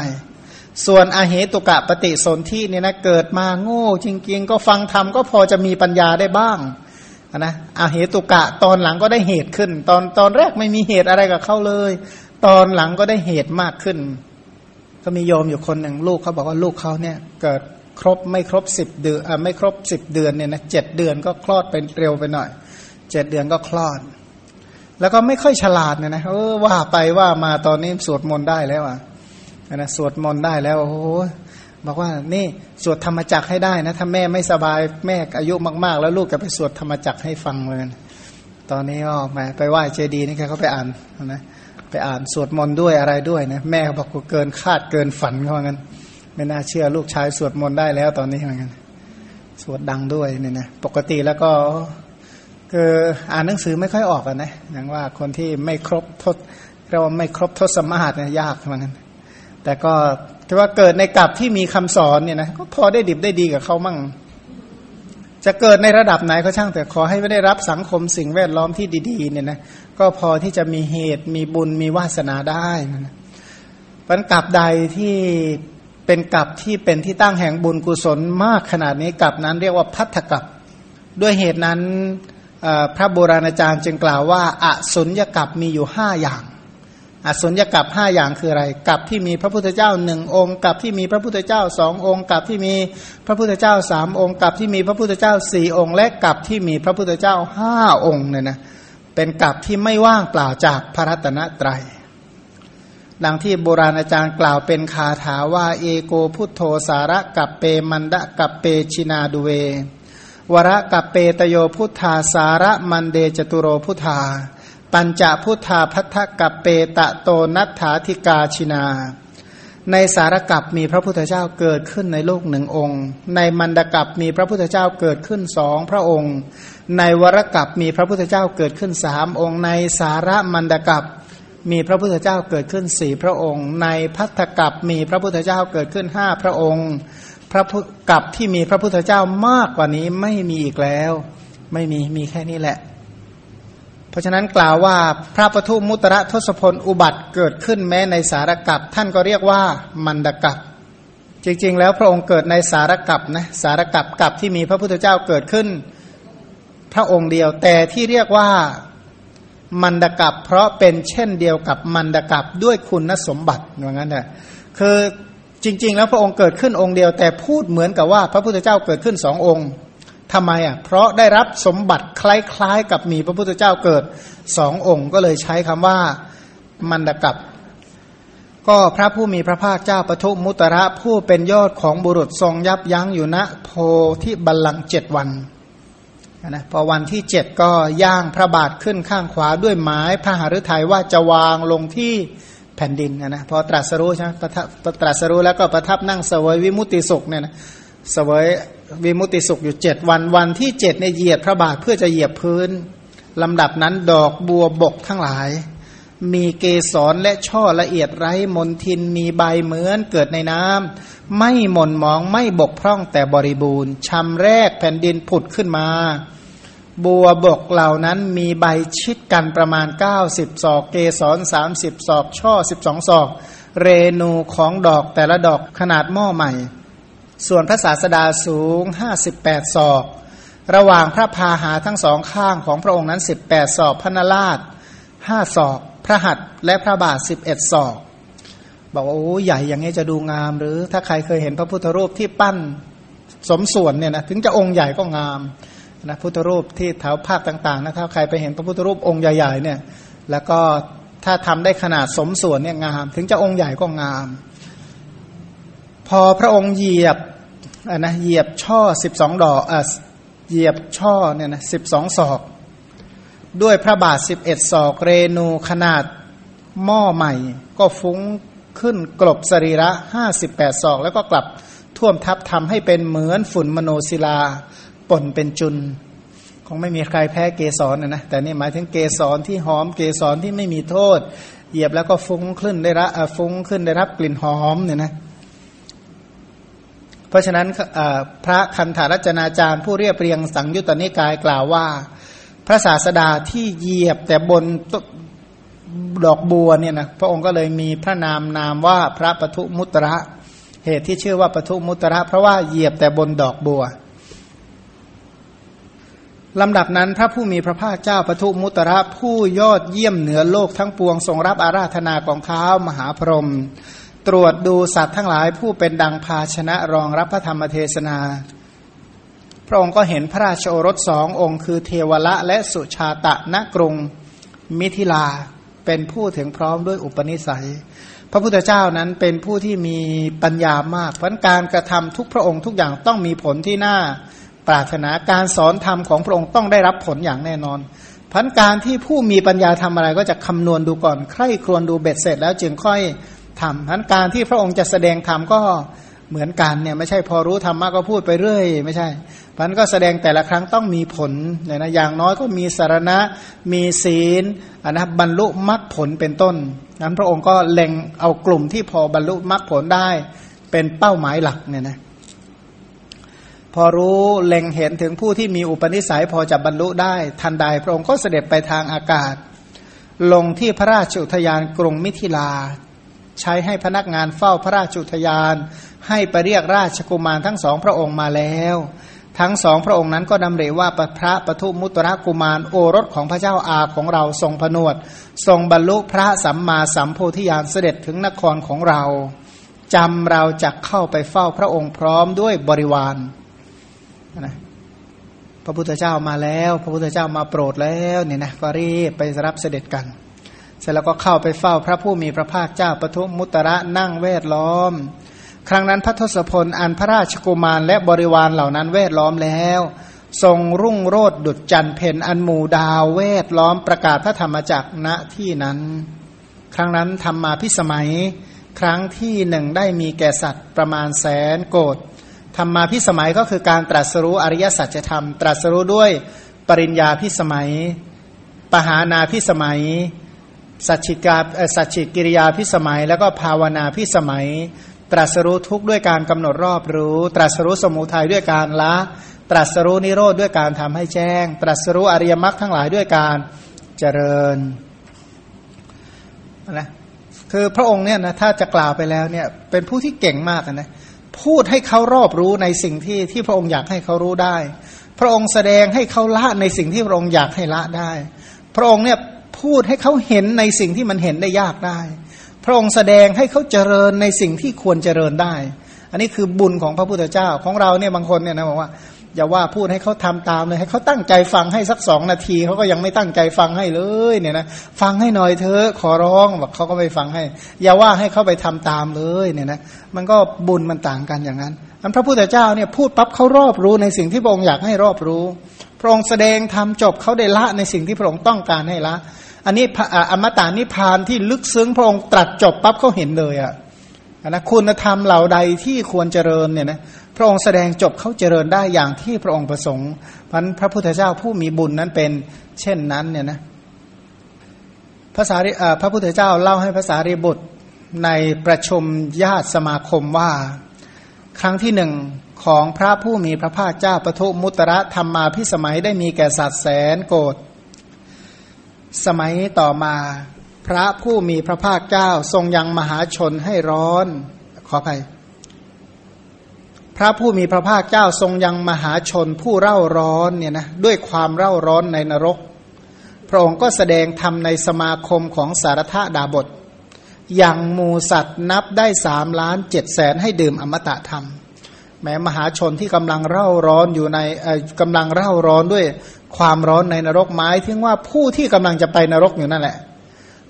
ส่วนอาเหตุกะปฏิสนธิเนี่ยนะเกิดมาโง่จริง ๆ ก็ฟังธรรมก็พอจะมีปัญญาได้บ้างนะอาเหตุกะตอนหลังก็ได้เหตุขึ้น ตอนตอนแรกไม่มีเหตุอะไรกับเขาเลย ตอนหลังก็ได้เหตุมากขึ้น ก็มีโยมอยู่คนหนึ่งลูกเขาบอกว่าลูกเขาเนี่ยเกิดครบไม่ครบสิบเดือนอไม่ครบสิบเดือนเนี่ยนะเจ็ดเดือนก็คลอดไปเร็วไปหน่อยเจ็ดเดือนก็คลอด แล้วก็ไม่ค่อยฉลาดเนี่ยนะเออว่าไปว่ามาตอนนี้สวดมนต์ได้แล้วอะ นะสวดมนต์ได้แล้วโอ้โหบอกว่านี่สวดธรรมจักให้ได้นะถ้าแม่ไม่สบายแม่อายุมาก ๆ แล้วลูกก็ไปสวดธรรมจักให้ฟังเลยตอนนี้ก็มาไปไหว้เจดีย์นี่แกเขาไปอ่านนะไปอ่านสวดมนต์ด้วยอะไรด้วยนะแม่บอกเกินคาดเกินฝันเขางั้น ไม่น่าเชื่อลูกชายสวดมนต์ได้แล้วตอนนี้เหมือนกันสวดดังด้วยเนี่ยนะปกติแล้วก็คืออ่านหนังสือไม่ค่อยออกอะนะอย่างว่าคนที่ไม่ครบทศเราไม่ครบทศมาศเนี่ยยากเหมือนกัน แต่ก็ถือว่าเกิดในกับที่มีคำสอนเนี่ยนะก็พอได้ดิบได้ดีกับเขามั่ง จะเกิดในระดับไหนก็ช่างแต่ขอให้ไม่ได้รับสังคมสิ่งแวดล้อมที่ดีๆเนี่ยนะก็พอที่จะมีเหตุมีบุญมีวาสนาได้นะปันกับใดที่เป็นกับที่เป็นที่ตั้งแห่งบุญกุศลมากขนาดนี้กับนั้นเรียกว่าพัทธกับด้วยเหตุนั้นพระโบราณอาจารย์จึงกล่าวว่าอสุญญกับมีอยู่ห้าอย่าง อสุญญกับห้าอย่างคืออะไรกับที่มีพระพุทธเจ้าหนึ่งองค์กับที่มีพระพุทธเจ้าสององค์กับที่มีพระพุทธเจ้าสามองค์กับที่มีพระพุทธเจ้าสี่องค์ และกับที่มีพระพุทธเจ้าห้าองค์เนี่ยนะเป็นกับที่ไม่ว่างเปล่าจากพระรัตนตรัยดังที่โบราณอาจารย์กล่าวเป็นคาถาว่าเอโกพุทโธสาระกับเปมันดะกับเปชินาดุเว วระกับเปตโยพุทธาสาระมันเดจตุโรพุทธา ปัญจพุทธาพัทธกับเปตะโตนัฏฐาธิกาชินา ในสารกับมีพระพุทธเจ้าเกิดขึ้นในโลกหนึ่งองค์ ในมันดกับมีพระพุทธเจ้าเกิดขึ้นสองพระองค์ ในวรกับมีพระพุทธเจ้าเกิดขึ้นสามองค์ ในสารมันดกับมีพระพุทธเจ้าเกิดขึ้นสี่พระองค์ ในพัทธกับมีพระพุทธเจ้าเกิดขึ้นห้าพระองค์ พระกับที่มีพระพุทธเจ้ามากกว่านี้ไม่มีอีกแล้ว ไม่มีมีแค่นี้แหละ ราะฉะนั้นกล่าวว่าพระปทุมุตระทศพลอุบัติเกิดขึ้นแม้ในสารกับ ท่านก็เรียกว่ามันดกับ จริงๆ แล้วพระองค์เกิดในสารกับนะสารกับกับที่มีพระพุทธเจ้าเกิดขึ้น พระองค์เดียวแต่ที่เรียกว่ามันดกับ เพราะเป็นเช่นเดียวกับมันดกับด้วยคุณสมบัติอย่างนั้นแหละคือจริง ๆ แล้วพระองค์เกิดขึ้นองค์เดียว แต่พูดเหมือนกับว่าพระพุทธเจ้าเกิดขึ้นสององค์ ทำไมอะ เพราะได้รับสมบัติคล้ายๆ กับมีพระพุทธเจ้าเกิดสององค์ก็เลยใช้คำว่ามันดกับ ก็พระผู้มีพระภาคเจ้าปทุมุตระผู้เป็นยอดของบุรุษทรงยับยั้งอยู่ณโพที่บัลลังก์เจ็ดวันนะพอวันที่เจ็ดก็ย่างพระบาทขึ้นข้างขวาด้วยไม้พระหฤทัยว่าจะวางลงที่แผ่นดินนะพอตรัสรู้ใช่ไหมประตรัสรู้แล้วก็ประทับนั่งเสวยวิมุติสุขเนี่ยนะ สวยวิมุติสุขอยู่เจ็ดวันวันที่เจ็ดในเหยียดพระบาทเพื่อจะเหยียบพื้นลำดับนั้นดอกบัวบกทั้งหลาย มีเกสรและช่อละเอียดไร้มนทินมีใบเหมือนเกิดในน้ำไม่หม่นมองไม่บกพร่องแต่บริบูรณ์ชำแรกแผ่นดินผุดขึ้นมา บัวบกเหล่านั้นมีใบชิดกันประมาณ 90ศอกเกสร30ศอกช่อ 12ศอก เรนูของดอกแต่ละดอกขนาดหม้อใหม่ ส่วนพระศาสดาสูง 58 ศอก ระหว่างพระพาหาทั้งสองข้างของพระองค์นั้น 18 ศอกพระนราช5ศอก พระหัตถ์และพระบาท 11 ศอก บอกว่าโอ้ใหญ่อย่างนี้จะดูงาม หรือถ้าใครเคยเห็นพระพุทธรูปที่ปั้นสมส่วนเนี่ยนะถึงจะองค์ใหญ่ก็งามนะพุทธรูปที่แถวภาคต่างๆนะถ้าใครไปเห็นพระพุทธรูปองค์ใหญ่ๆเนี่ยแล้วก็ถ้าทำได้ขนาดสมส่วนเนี่ยงาม ถึงจะองค์ใหญ่ก็งาม พอพระองค์เหยียบะนะเหยียบช่อสิบสองดอกอะเหยียบช่อเนี่ยนะสิบสองศอก ด้วยพระบาทสิบเอ็ดศอกเรนูขนาดหม้อใหม่ ก็ฟุ้งขึ้นกลบสรีระห้าสิบแปดศอก แล้วก็กลับท่วมทับทำให้เป็นเหมือนฝุ่นมโนศิลาป่นเป็นจุน คงไม่มีใครแพ้เกสรนะนะแต่นี่หมายถึงเกสรที่หอมเกสรที่ไม่มีโทษ เหยียบแล้วก็ฟุ้งขึ้นได้รับฟุ้งขึ้นได้รับกลิ่นหอมเนี่ยนะ ราะฉะนั้นพระคันธารจนาจารย์ ผู้เรียบเรียงสังยุตตนิกายกล่าวว่า พระศาสดาที่เหยียบแต่บนดอกบัวเนี่ยนะพระองค์ก็เลยมีพระนามนามว่าพระปทุมุตระเหตุที่ชื่อว่าปทุมุตระ เพราะว่าเหยียบแต่บนดอกบัวลำดับนั้นพระผู้มีพระภาคเจ้าปทุมุตระผู้ยอดเยี่ยมเหนือโลกทั้งปวงทรงรับอาราธนาของเท้ามหาพรหม ตรวจดูสัตว์ทั้งหลายผู้เป็นดังภาชนะรองรับพระธรรมเทศนา พระองค์ก็เห็นพระราชโอรสสององค์คือเทวละและสุชาตะณกรุงมิถิลาเป็นผู้ถึงพร้อมด้วยอุปนิสัย พระพุทธเจ้านั้นเป็นผู้ที่มีปัญญามากเพราะการกระทำทุกพระองค์ทุกอย่างต้องมีผลที่น่าปรารถนาการสอนธรรมของพระองค์ต้องได้รับผลอย่างแน่นอนพันการที่ผู้มีปัญญาทำอะไรก็จะคำนวณดูก่อน ใคร่ครวญดูเบ็ดเสร็จแล้วจึงค่อย ทำพันการที่พระองค์จะแสดงธรรมก็เหมือนกันเนี่ยไม่ใช่พอรู้ธรรมะก็พูดไปเรื่อย ไม่ใช่พันก็แสดงแต่ละครั้งต้องมีผลเนี่ยนะอย่างน้อยก็มีสารณะมีศีลนนะบรรลุมรรคผลเป็นต้นนั้นพระองค์ก็เล็งเอากลุ่มที่พอบรรลุมรรคผลได้เป็นเป้าหมายหลักเนี่ยนะพอรู้เล็งเห็นถึงผู้ที่มีอุปนิสัยพอจะบรรลุได้ทันใดพระองค์ก็เสด็จไปทางอากาศ ลงที่พระราชอุทยานกรุงมิถิลา ใช้ให้พนักงานเฝ้าพระราชุทยาน ให้ไปเรียกราชกุมารทั้งสองพระองค์มาแล้ว ทั้งสองพระองค์นั้นก็ดำเริว่าพระปทุมุตระกุมารโอรสของพระเจ้าอาของเราทรงผนวด ทรงบรรลุพระสัมมาสัมโพธิญาณเสด็จถึงนครของเราจำเราจะเข้าไปเฝ้าพระองค์พร้อมด้วยบริวารนะพระพุทธเจ้ามาแล้ว พระพุทธเจ้ามาโปรดแล้วเนี่ยนะก็รีบไปรับเสด็จกัน เสร็จแล้วก็เข้าไปเฝ้าพระผู้มีพระภาคเจ้าปทุมมุตระนั่งเวทล้อม ครั้งนั้นพระทศพลอันพระราชกุมารและบริวารเหล่านั้นเวทล้อมแล้ว ทรงรุ่งโรดดุจจันเพนอันหมู่ดาวเวทล้อมประกาศพระธรรมจักรณที่นั้น ครั้งนั้นทำมาพิสมัย ครั้งที่หนึ่งได้มีแก่สัตว์ประมาณแสนโกดธรรมาพิสมัยก็คือการตรัสรู้อริยสัจธรรม ตรัสรู้ด้วยปริญญาพิสมัย ปหานาพิสมัย สัจฉิกาสัจฉิกิริยาพิสมัย แล้วก็ภาวนาพิสมัย ตรัสรู้ทุกข์ด้วยการกำหนดรอบรู้ ตรัสรู้สมุทัยด้วยการละ ตรัสรู้นิโรธด้วยการทำให้แจ้ง ตรัสรู้อริยมรรคทั้งหลายด้วยการเจริญนะคือพระองค์เนี่ยนะถ้าจะกล่าวไปแล้วเนี่ยเป็นผู้ที่เก่งมากนะพูดให้เขารอบรู้ในสิ่งที่ที่พระองค์อยากให้เขารู้ได้ พระองค์แสดงให้เขาละในสิ่งที่พระองค์อยากให้ละได้ พระองค์เนี่ย พูดให้เขาเห็นในสิ่งที่มันเห็นได้ยากได้ พระองค์แสดงให้เขาเจริญในสิ่งที่ควรเจริญได้ อันนี้คือบุญของพระพุทธเจ้าของเราเนี่ยบางคนเนี่ยนะบอกว่าอย่าว่าพูดให้เขาทำตามเลยให้เขาตั้งใจฟังให้สักสองนาทีเขาก็ยังไม่ตั้งใจฟังให้เลยเนี่ยนะฟังให้หน่อยเธอขอร้องบอกเขาก็ไม่ฟังให้ อย่าว่าให้เขาไปทำตามเลยเนี่ยนะมันก็บุญมันต่างกันอย่างนั้นอันพระพุทธเจ้าเนี่ยพูดปั๊บเขารอบรู้ในสิ่งที่พระองค์อยากให้รอบรู้ พระองค์แสดงทำจบเขาได้ละในสิ่งที่พระองค์ต้องการให้ละ อันนี้อมตะนิพานที่ลึกซึ้งพระองค์ตรัสจบปั๊บเขาเห็นเลยอะนะคุณธรรมเหล่าใดที่ควรเจริญเนี่ยนะพระองค์แสดงจบเขาเจริญได้อย่างที่พระองค์ประสงค์พันพระพุทธเจ้าผู้มีบุญนั้นเป็นเช่นนั้นเนี่ยนะภาษาพระพุทธเจ้าเล่าให้ภาษารีบุตรในประชุมญาติสมาคมว่า ครั้งที่หนึ่งของพระผู้มีพระภาคเจ้าปทุมุตระธรรมมาพิสมัยได้มีแก่สัตว์แสนโกด สมัยต่อมาพระผู้มีพระภาคเจ้าทรงยังมหาชนให้ร้อน ขออภัย พระผู้มีพระภาคเจ้าทรงยังมหาชนผู้เร่าร้อนเนี่ยนะด้วยความเร่าร้อนในนรก พระองค์ก็แสดงธรรมในสมาคมของสารทดาบท อย่างมูสัตว์นับได้สามล้านเจ็ดแสนให้ดื่มอมตะธรรม แม้มหาชนที่กำลังเร่าร้อนอยู่ในกำลังเร่าร้อนด้วย ความร้อนในนรกไม้ถึงว่าผู้ที่กำลังจะไปนรกอยู่นั่นแหละ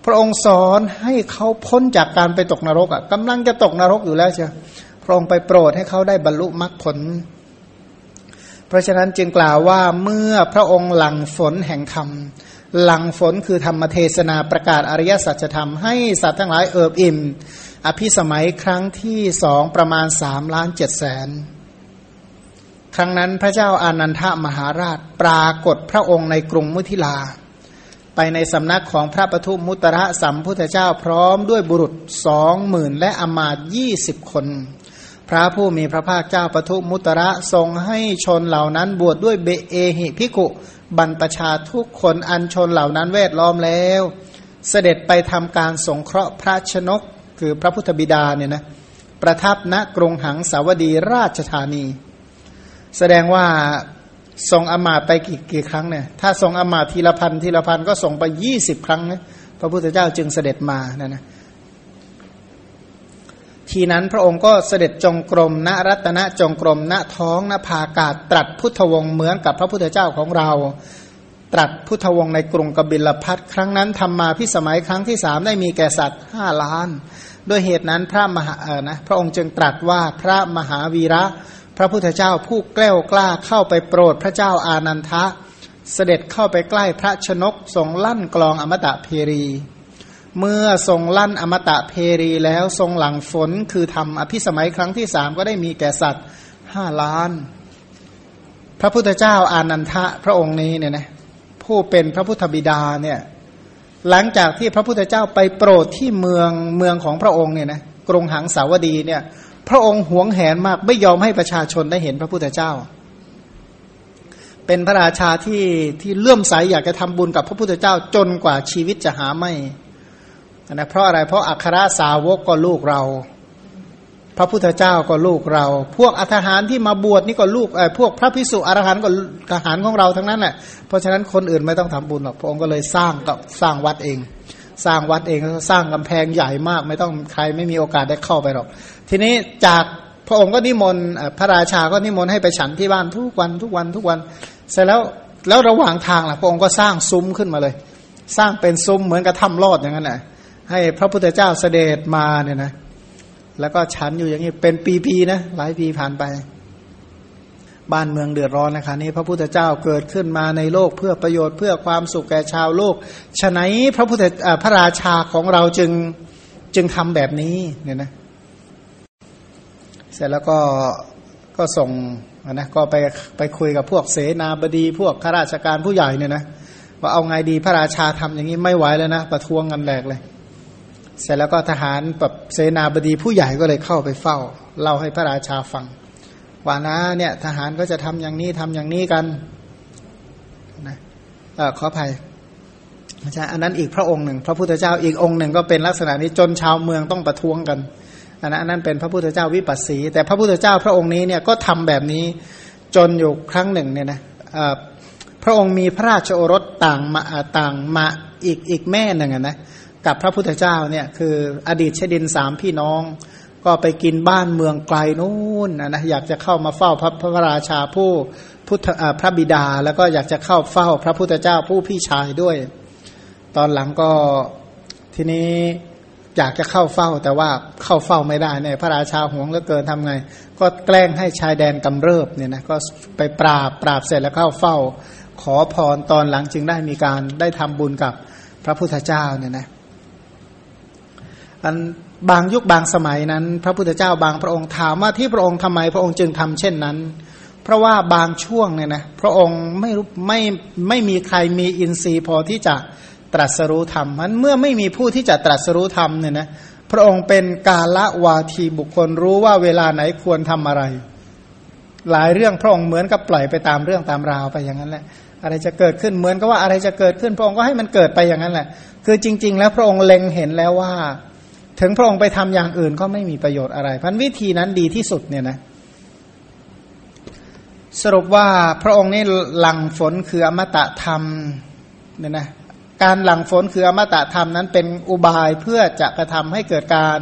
พระองค์สอนให้เขาพ้นจากการไปตกนรกอะกำลังจะตกนรกอยู่แล้วเชียวพระองค์ไปโปรดให้เขาได้บรรลุมรรคผล เพราะฉะนั้นจึงกล่าวว่าเมื่อพระองค์หลังฝนแห่งธรรมหลังฝนคือธรรมเทศนาประกาศอริยสัจธรรมให้สัตว์ทั้งหลายเอิบอิ่ม อภิสมัยครั้งที่สองประมาณสามล้านเจ็ดแสน ครั้งนั้นพระเจ้าอานันทมหาราชปรากฏพระองค์ในกรุงมุทิลา ไปในสำนักของพระปทุมมุตระสัมพุทธเจ้าพร้อมด้วยบุรุษสองหมื่นและอมาตยี่สิบคน พระผู้มีพระภาคเจ้าปทุมมุตระทรงให้ชนเหล่านั้นบวชดด้วยเบเอหิพิกุบรรพชาทุกคนอันชนเหล่านั้นเวทล้อมแล้ว เสด็จไปทำการสงเคราะห์พระชนกคือพระพุทธบิดาเนี่ยนะประทับณกรุงหังสาวดีราชธานี แสดงว่าทรงอมาตไปกี่กี่ครั้งเนี่ยถ้าทรงอมาตทีละพันทีละพันก็ส่งไปยี่สิบครั้งนะพระพุทธเจ้าจึงเสด็จมานะนะทีนั้นพระองค์ก็เสด็จจงกรมณรัตนจงกรมณท้องณภากาศตรัสพุทธวงศ์เหมือนกับพระพุทธเจ้าของเรา ตรัสพุทธวงศ์ในกรุงกบิลพัทครั้งนั้นทำมาพิสมัยครั้งที่สามได้มีแก่สัตว์ห้าล้าน ด้วยเหตุนั้นพระมหาเออนะพระองค์จึงตรัสว่าพระมหาวีระ พระพุทธเจ้าผู้แกล้วกล้าเข้าไปโปรดพระเจ้าอานันทะ เสด็จเข้าไปใกล้พระชนกทรงลั่นกลองอมตะเพรี เมื่อทรงลั่นอมตะเพรีแล้วทรงหลังฝนคือทำอภิสมัยครั้งที่สามก็ได้มีแก่สัตว์ห้าล้าน พระพุทธเจ้าอานันทะพระองค์นี้เนี่ยนะผู้เป็นพระพุทธบิดาเนี่ยหลังจากที่พระพุทธเจ้าไปโปรดที่เมืองเมืองของพระองค์เนี่ยนะกรุงหังสาวดีเนี่ย พระองค์หวงแหนมากไม่ยอมให้ประชาชนได้เห็นพระพุทธเจ้า เป็นพระราชาที่ที่เลื่อมใสอยากจะทำบุญกับพระพุทธเจ้าจนกว่าชีวิตจะหาไม่นะเพราะอะไรเพราะอัครสาวกก็ลูกเรา พระพุทธเจ้าก็ลูกเรา พวกอัฐหารที่มาบวชนี่ก็ลูกไอ้พวกพระพิสุอรหันต์ก็ทหารของเราทั้งนั้นแหละเพราะฉะนั้นคนอื่นไม่ต้องทำบุญหรอกพระองค์ก็เลยสร้างกับสร้างวัดเองสร้างวัดเองสร้างกำแพงใหญ่มาก ไม่ต้องใครไม่มีโอกาสได้เข้าไปหรอก ทีนี้จากพระองค์ก็นิมนต์พระราชาก็นิมนต์ให้ไปฉันที่บ้านทุกวันทุกวันทุกวัน เสร็จแล้วแล้วระหว่างทางล่ะพระองค์ก็สร้างซุ้มขึ้นมาเลย สร้างเป็นซุ้มเหมือนกับถ้ำลอดอย่างนั้นแหละให้พระพุทธเจ้าเสด็จมาเนี่ยนะ แล้วก็ฉันอยู่อย่างนี้เป็นปีๆนะหลายปีผ่านไป บ้านเมืองเดือดร้อนนะคะนี่พระพุทธเจ้าเกิดขึ้นมาในโลกเพื่อประโยชน์เพื่อความสุขแก่ชาวโลกฉะนั้นพระพุทธพระราชาของเราจึงจึงทำแบบนี้เนี่ยนะ เสร็จแล้วก็ก็ส่งนะก็ไปไปคุยกับพวกเสนาบดี พวกข้าราชการผู้ใหญ่เนี่ยนะว่าเอาไงดีพระราชาทำอย่างนี้ไม่ไหวแล้วนะ ประท้วงกันแหลกเลย เสร็จแล้วก็ทหารแบบเสนาบดีผู้ใหญ่ก็เลยเข้าไปเฝ้าเล่าให้พระราชาฟัง ว่านะเนี่ยทหารก็จะทำอย่างนี้ทำอย่างนี้กันนะเออขออภัยใช่อันนั้นอีกพระองค์หนึ่ง พระพุทธเจ้าอีกองค์หนึ่งก็เป็นลักษณะนี้จนชาวเมืองต้องประท้วงกัน อันนั้นอันนั้นเป็นพระพุทธเจ้าวิปัสสี แต่พระพุทธเจ้าพระองค์นี้เนี่ยก็ทำแบบนี้จนอยู่ครั้งหนึ่งเนี่ยนะพระองค์มีพระราชโอรสต่างมาต่างมาอีกอีกแม่หนึ่งนะกับพระพุทธเจ้าเนี่ยคืออดีตเชดินสามพี่น้อง ก็ไปกินบ้านเมืองไกลนู่นนะอยากจะเข้ามาเฝ้าพระพระราชาผู้พุทธพระบิดา แล้วก็อยากจะเข้าเฝ้าพระพุทธเจ้าผู้พี่ชายด้วย ตอนหลังก็ทีนี้ อยากจะเข้าเฝ้า แต่ว่าเข้าเฝ้าไม่ได้เนี่ยพระราชาห่วงเหลือเกินทำไง ก็แกล้งให้ชายแดนกำเริบเนี่ยนะก็ไปปราบปราบเสร็จแล้วเข้าเฝ้า ขอพรตอนหลังจึงได้มีการได้ทำบุญกับพระพุทธเจ้าเนี่ยนะอันบางยุคบางสมัยนั้น พระพุทธเจ้าบางพระองค์ถามว่าที่พระองค์ทำไมพระองค์จึงทำเช่นนั้น เพราะว่าบางช่วงเนี่ยนะพระองค์ไม่ไม่ไม่มีใครมีอินทรีย์พอที่จะ ตรัสรู้ธรรมมันเมื่อไม่มีผู้ที่จะตรัสรู้ธรรมเนี่ยนะพระองค์เป็นกาละวาทีบุคคลรู้ว่าเวลาไหนควรทำอะไร หลายเรื่องพระองค์เหมือนกับปล่อยไปตามเรื่องตามราวไปอย่างนั้นแหละ อะไรจะเกิดขึ้นเหมือนกับว่าอะไรจะเกิดขึ้น พระองค์ก็ให้มันเกิดไปอย่างนั้นแหละ คือจริง ๆ แล้วพระองค์เล็งเห็นแล้วว่า ถึงพระองค์ไปทำอย่างอื่นก็ไม่มีประโยชน์อะไรพันวิธีนั้นดีที่สุดเนี่ยนะสรุปว่าพระองค์นี่หลังฝนคืออมตะธรรมเนี่ยนะ การหลังฝนคืออมตะธรรมนั้นเป็นอุบายเพื่อจะกระทำให้เกิดการ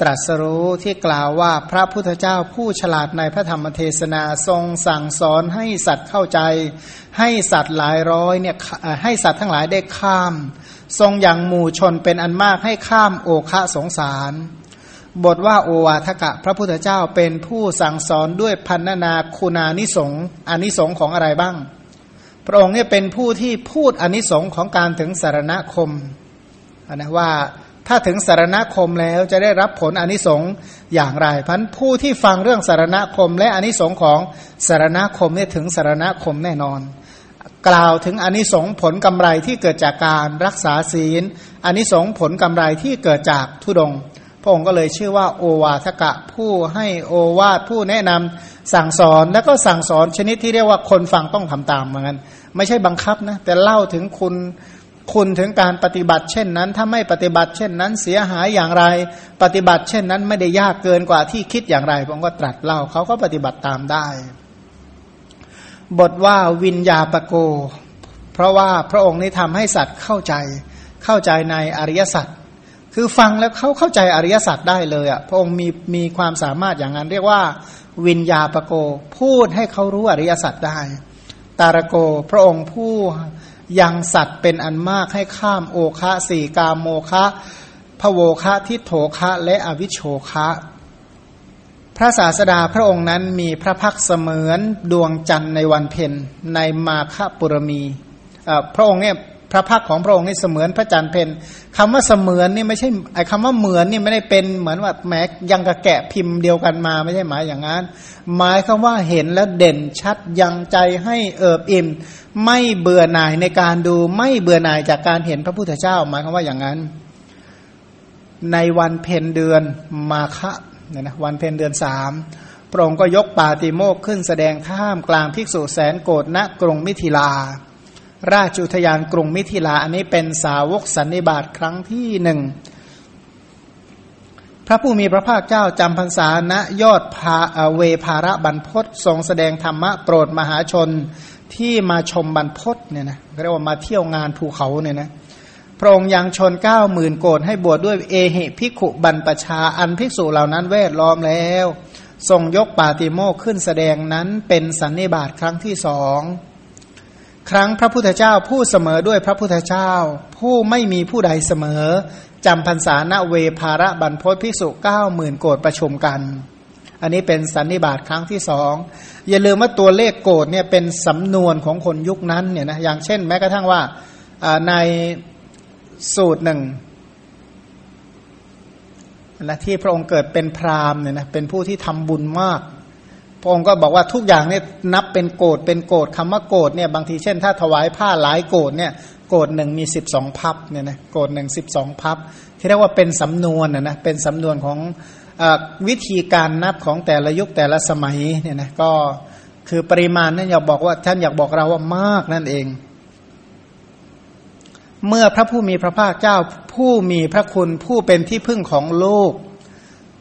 ตรัสรู้ที่กล่าวว่าพระพุทธเจ้าผู้ฉลาดในพระธรรมเทศนาทรงสั่งสอนให้สัตว์เข้าใจ ให้สัตว์หลายร้อยเนี่ยให้สัตว์ทั้งหลายได้ข้าม ทรงอย่างหมู่ชนเป็นอันมากให้ข้ามโอคะสงสาร บทว่าโอวาทกะ พระพุทธเจ้าเป็นผู้สั่งสอนด้วยพันนาคุณานิสงอานิสงของอะไรบ้าง พระองค์เนี่ยเป็นผู้ที่พูดอนิสงของการถึงสารณคมนะว่าถ้าถึงสารณคมแล้วจะได้รับผลอนิสงส์อย่างไรพันผู้ที่ฟังเรื่องสารณคม และอนิสงส์ของสารณคมเนี่ยถึงสารณคมแน่นอน กล่าวถึงอนิสงผลกำไรที่เกิดจากการรักษาศีลอนิสงผลกำไรที่เกิดจากทุดง พระองค์ก็เลยชื่อว่าโอวาทกะผู้ให้โอวาทผู้แนะนำสั่งสอนแล้วก็สั่งสอนชนิดที่เรียกว่าคนฟังต้องทำตามเหมือนกันไม่ใช่บังคับนะแต่เล่าถึงคุณคุณถึงการปฏิบัติเช่นนั้น ถ้าไม่ปฏิบัติเช่นนั้นเสียหายอย่างไร ปฏิบัติเช่นนั้นไม่ได้ยากเกินกว่าที่คิดอย่างไรผมก็ตรัสเล่าเขาก็ปฏิบัติตามได้ บทว่าวิญญาปโก เพราะว่าพระองค์นี้ทำให้สัตว์เข้าใจเข้าใจในอริยสัจ คือฟังแล้วเขาเข้าใจอริยสัจได้เลยอะพระองค์มีมีความสามารถอย่างนั้น เรียกว่า วิญญาปโก พูดให้เขารู้อริยสัจได้ ตารโกพระองค์ผู้ยังสัตว์เป็นอันมากให้ข้ามโอคะสี่กามโมคะพโวคะทิโถคะและอวิชโชคะพระศาสดาพระองค์นั้นมีพระพักเสมือนดวงจันทร์ในวันเพ็ญในมาคปุรมี พระองค์เนี่ย พระพักของพระองค์นี่เสมือนพระจันทร์เพนคำว่าเสมือนนี่ไม่ใช่ไอ้คำว่าเหมือนนี่ไม่ได้เป็นเหมือนว่าแม้ยังกระแกะพิมพ์เดียวกันมาไม่ใช่หมายอย่างนั้น หมายคำว่าเห็นแล้วเด่นชัดยังใจให้เอิบอิ่ม ไม่เบื่อหน่ายในการดูไม่เบื่อหน่ายจากการเห็นพระพุทธเจ้า หมายคำว่าอย่างนั้น ในวันเพ็ญเดือนมาคะเนี่ยนะวันเพ็ญเดือนสามพระองค์ก็ยกปาติโมกขึ้นแสดงท่ามกลางภิกษุแสนโกรธณกรุงมิถิลา ราชุทยานกรุงมิถิลา อันนี้เป็นสาวกสันนิบาตครั้งที่หนึ่งพระผู้มีพระภาคเจ้าจำพรรษาณยอดพาเวภาระบรรพศทรงแสดงธรรมะโปรดมหาชนที่มาชมบรรพศเนี่ยนะเรียกว่ามาเที่ยวงานภูเขาเนี่ยนะพระองค์ยังชนเก้าหมื่นโกดให้บวชดด้วยเอหิพิขุบรรปชาอันภิกษุเหล่านั้นเวทล้อมแล้ว ทรงยกปาติโมกขึ้นแสดงนั้นเป็นสันนิบาตครั้งที่สอง ครั้งพระพุทธเจ้าผู้เสมอด้วยพระพุทธเจ้า ผู้ไม่มีผู้ใดเสมอจำพรรษาณเวภาระบรรพศภิกษุเก้าหมื่นโกดประชุมกัน อันนี้เป็นสันนิบาตครั้งที่สอง อย่าลืมว่าตัวเลขโกดเนี่ยเป็นสำนวนของคนยุคนั้นเนี่ยนะอย่างเช่นแม้กระทั่งว่าในสูตรหนึ่งนะที่พระองค์เกิดเป็นพราหมณ์เนี่ยนะเป็นผู้ที่ทำบุญมาก พระองค์ก็บอกว่าทุกอย่างเนี่ยนับเป็นโกดเป็นโกดคำว่าโกดเนี่ยบางทีเช่น ถ้าถวายผ้าหลายโกดเนี่ยโกดหนึ่งมีสิบสองพับเนี่ยนะโกดหนึ่งสิบสองพับ ที่เรียกว่าเป็นสำนวนนะนะเป็นสำนวนของวิธีการนับของแต่ละยุคแต่ละสมัยเนี่ยนะก็คือปริมาณนั่นอยากบอกว่าท่านอยากบอกเราว่ามากนั่นเอง เมื่อพระผู้มีพระภาคเจ้าผู้มีพระคุณผู้เป็นที่พึ่งของโลก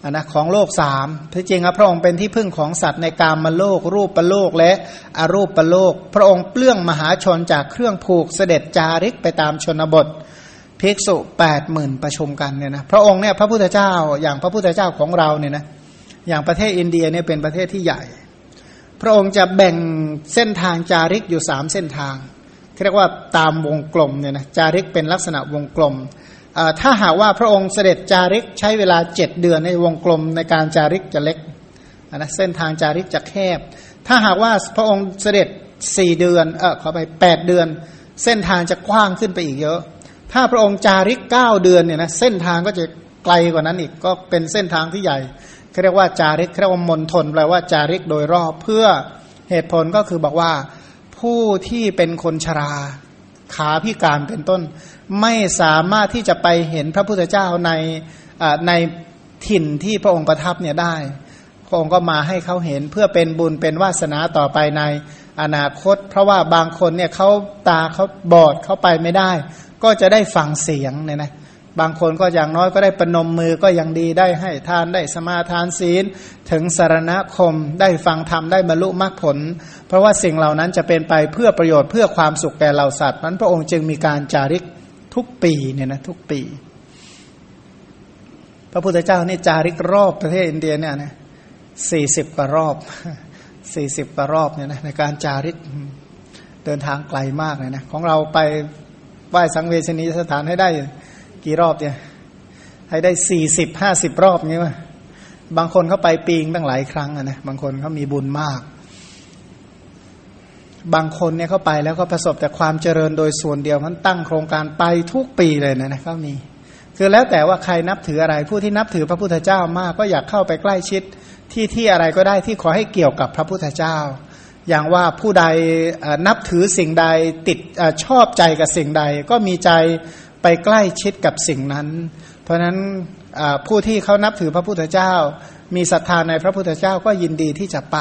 นะของโลกสามที่จริงครับพระองค์เป็นที่พึ่งของสัตว์ในกามมโลก รูปประโลกและอรูปประโลก พระองค์เปลื้องมหาชนจากเครื่องผูกเสด็จจาริกไปตามชนบทภิกษุแปดหมื่นประชุมกันเนี่ยนะพระองค์เนี่ยพระพุทธเจ้าอย่างพระพุทธเจ้าของเราเนี่ยนะอย่างประเทศอินเดียเนี่ยเป็นประเทศที่ใหญ่ พระองค์จะแบ่งเส้นทางจาริกอยู่สามเส้นทางเรียกว่าตามวงกลมเนี่ยนะจาริกเป็นลักษณะวงกลม ถ้าหากว่าพระองค์เสด็จจาริกใช้เวลาเจ็ดเดือนในวงกลมในการจาริกจะเล็กนะเส้นทางจาริกจะแคบ ถ้าหากว่าพระองค์เสด็จสี่เดือนเออขอไปแปดเดือน เส้นทางจะกว้างขึ้นไปอีกเยอะ ถ้าพระองค์จาริกเก้าเดือนเนี่ยนะเส้นทางก็จะไกลกว่านั้นอีกก็เป็นเส้นทางที่ใหญ่เขาเรียกว่าจาริกเรียกว่ามณฑลแปลว่าจาริกโดยรอบเพื่อเหตุผลก็คือบอกว่าผู้ที่เป็นคนชรา ขาพิการเป็นต้น ไม่สามารถที่จะไปเห็นพระพุทธเจ้าในในถิ่นที่พระองค์ประทับเนี่ยได้ พระองค์ก็มาให้เขาเห็นเพื่อเป็นบุญเป็นวาสนาต่อไปในอนาคต เพราะว่าบางคนเนี่ยเขาตาเขาบอดเขาไปไม่ได้ ก็จะได้ฟังเสียงเนี่ยนะ บางคนก็อย่างน้อยก็ได้ประนมมือก็ยังดีได้ให้ทานได้สมาทานศีล ถึงสารณคมได้ฟังธรรมได้บรรลุมรรคผล เพราะว่าสิ่งเหล่านั้นจะเป็นไปเพื่อประโยชน์เพื่อความสุขแก่เหล่าสัตว์นั้นพระองค์จึงมีการจาริกทุกปีเนี่ยนะทุกปี พระพุทธเจ้านี่จาริกรอบประเทศอินเดียเนี่ยนะสี่สิบกว่ารอบสี่สิบกว่ารอบเนี่ยนะในการจาริกเดินทางไกลมากเลยนะของเราไปไหว้สังเวชนีสถานให้ได้ กี่รอบเนี่ย ให้ได้สี่สิบห้าสิบรอบเงี้ยบางคนเขาไปปีงตั้งหลายครั้งนะบางคนเขามีบุญมาก บางคนเนี่ยเขาไปแล้วก็ประสบแต่ความเจริญโดยส่วนเดียวมันตั้งโครงการไปทุกปีเลยนะนะก็มี คือแล้วแต่ว่าใครนับถืออะไร ผู้ที่นับถือพระพุทธเจ้ามาก ก็อยากเข้าไปใกล้ชิดที่ที่อะไรก็ได้ที่ขอให้เกี่ยวกับพระพุทธเจ้า อย่างว่าผู้ใดนับถือสิ่งใดติดอชอบใจกับสิ่งใด ก็มีใจ ไปใกล้ชิดกับสิ่งนั้น เพราะฉะนั้นผู้ที่เขานับถือพระพุทธเจ้า มีศรัทธาในพระพุทธเจ้าก็ยินดีที่จะไป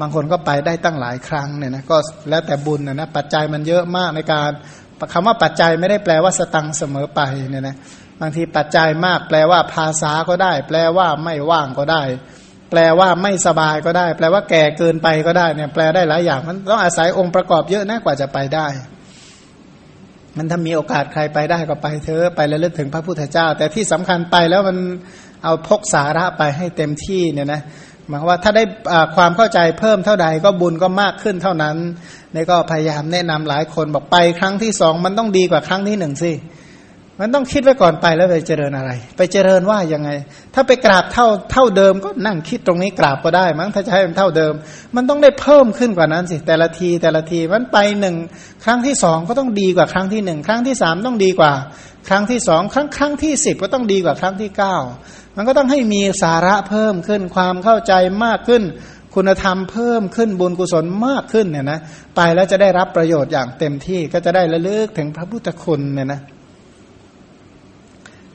บางคนก็ไปได้ตั้งหลายครั้งเนี่ยนะก็แล้วแต่บุญนะนะปัจจัยมันเยอะมากในการคำว่าปัจจัยไม่ได้แปลว่าสตังเสมอไปเนี่ยนะบางทีปัจจัยมาก แปลว่าภาษาก็ได้ แปลว่าไม่ว่างก็ได้ แปลว่าไม่สบายก็ได้ แปลว่าแก่เกินไปก็ได้เนี่ยแปลได้หลายอย่างมันต้องอาศัยองค์ประกอบเยอะนะกว่าจะไปได้ มันถ้ามีโอกาสใครไปได้ก็ไปเถอะไปแล้วเลึกถึงพระพุทธเจ้า แต่ที่สำคัญไปแล้วมันเอาพกสาระไปให้เต็มที่เนี่ยนะหมายว่าถ้าได้ความเข้าใจเพิ่มเท่าใดก็บุญก็มากขึ้นเท่านั้นนี่ก็พยายามแนะนำหลายคนบอกไปครั้งที่สองมันต้องดีกว่าครั้งที่หนึ่งสิ มันต้องคิดไว้ก่อนไปแล้วไปเจริญอะไร ไปเจริญว่ายังไง ถ้าไปกราบเท่าเท่าเดิมก็นั่งคิดตรงนี้กราบก็ได้มั้งถ้าจะให้มันเท่าเดิม มันต้องได้เพิ่มขึ้นกว่านั้นสิแต่ละทีแต่ละทีมันไปหนึ่งครั้งที่สองก็ต้องดีกว่าครั้งที่หนึ่งครั้งที่สามต้องดีกว่า ครั้งที่สองครั้งครั้งที่สิบก็ต้องดีกว่าครั้งที่เก้ามันก็ต้องให้มีสาระเพิ่มขึ้นความเข้าใจมากขึ้น คุณธรรมเพิ่มขึ้นบุญกุศลมากขึ้นเนี่ยนะไปแล้วจะได้รับประโยชน์อย่างเต็มที่ก็จะได้ระลึกถึงพระพุทธคุณเนี่ยนะ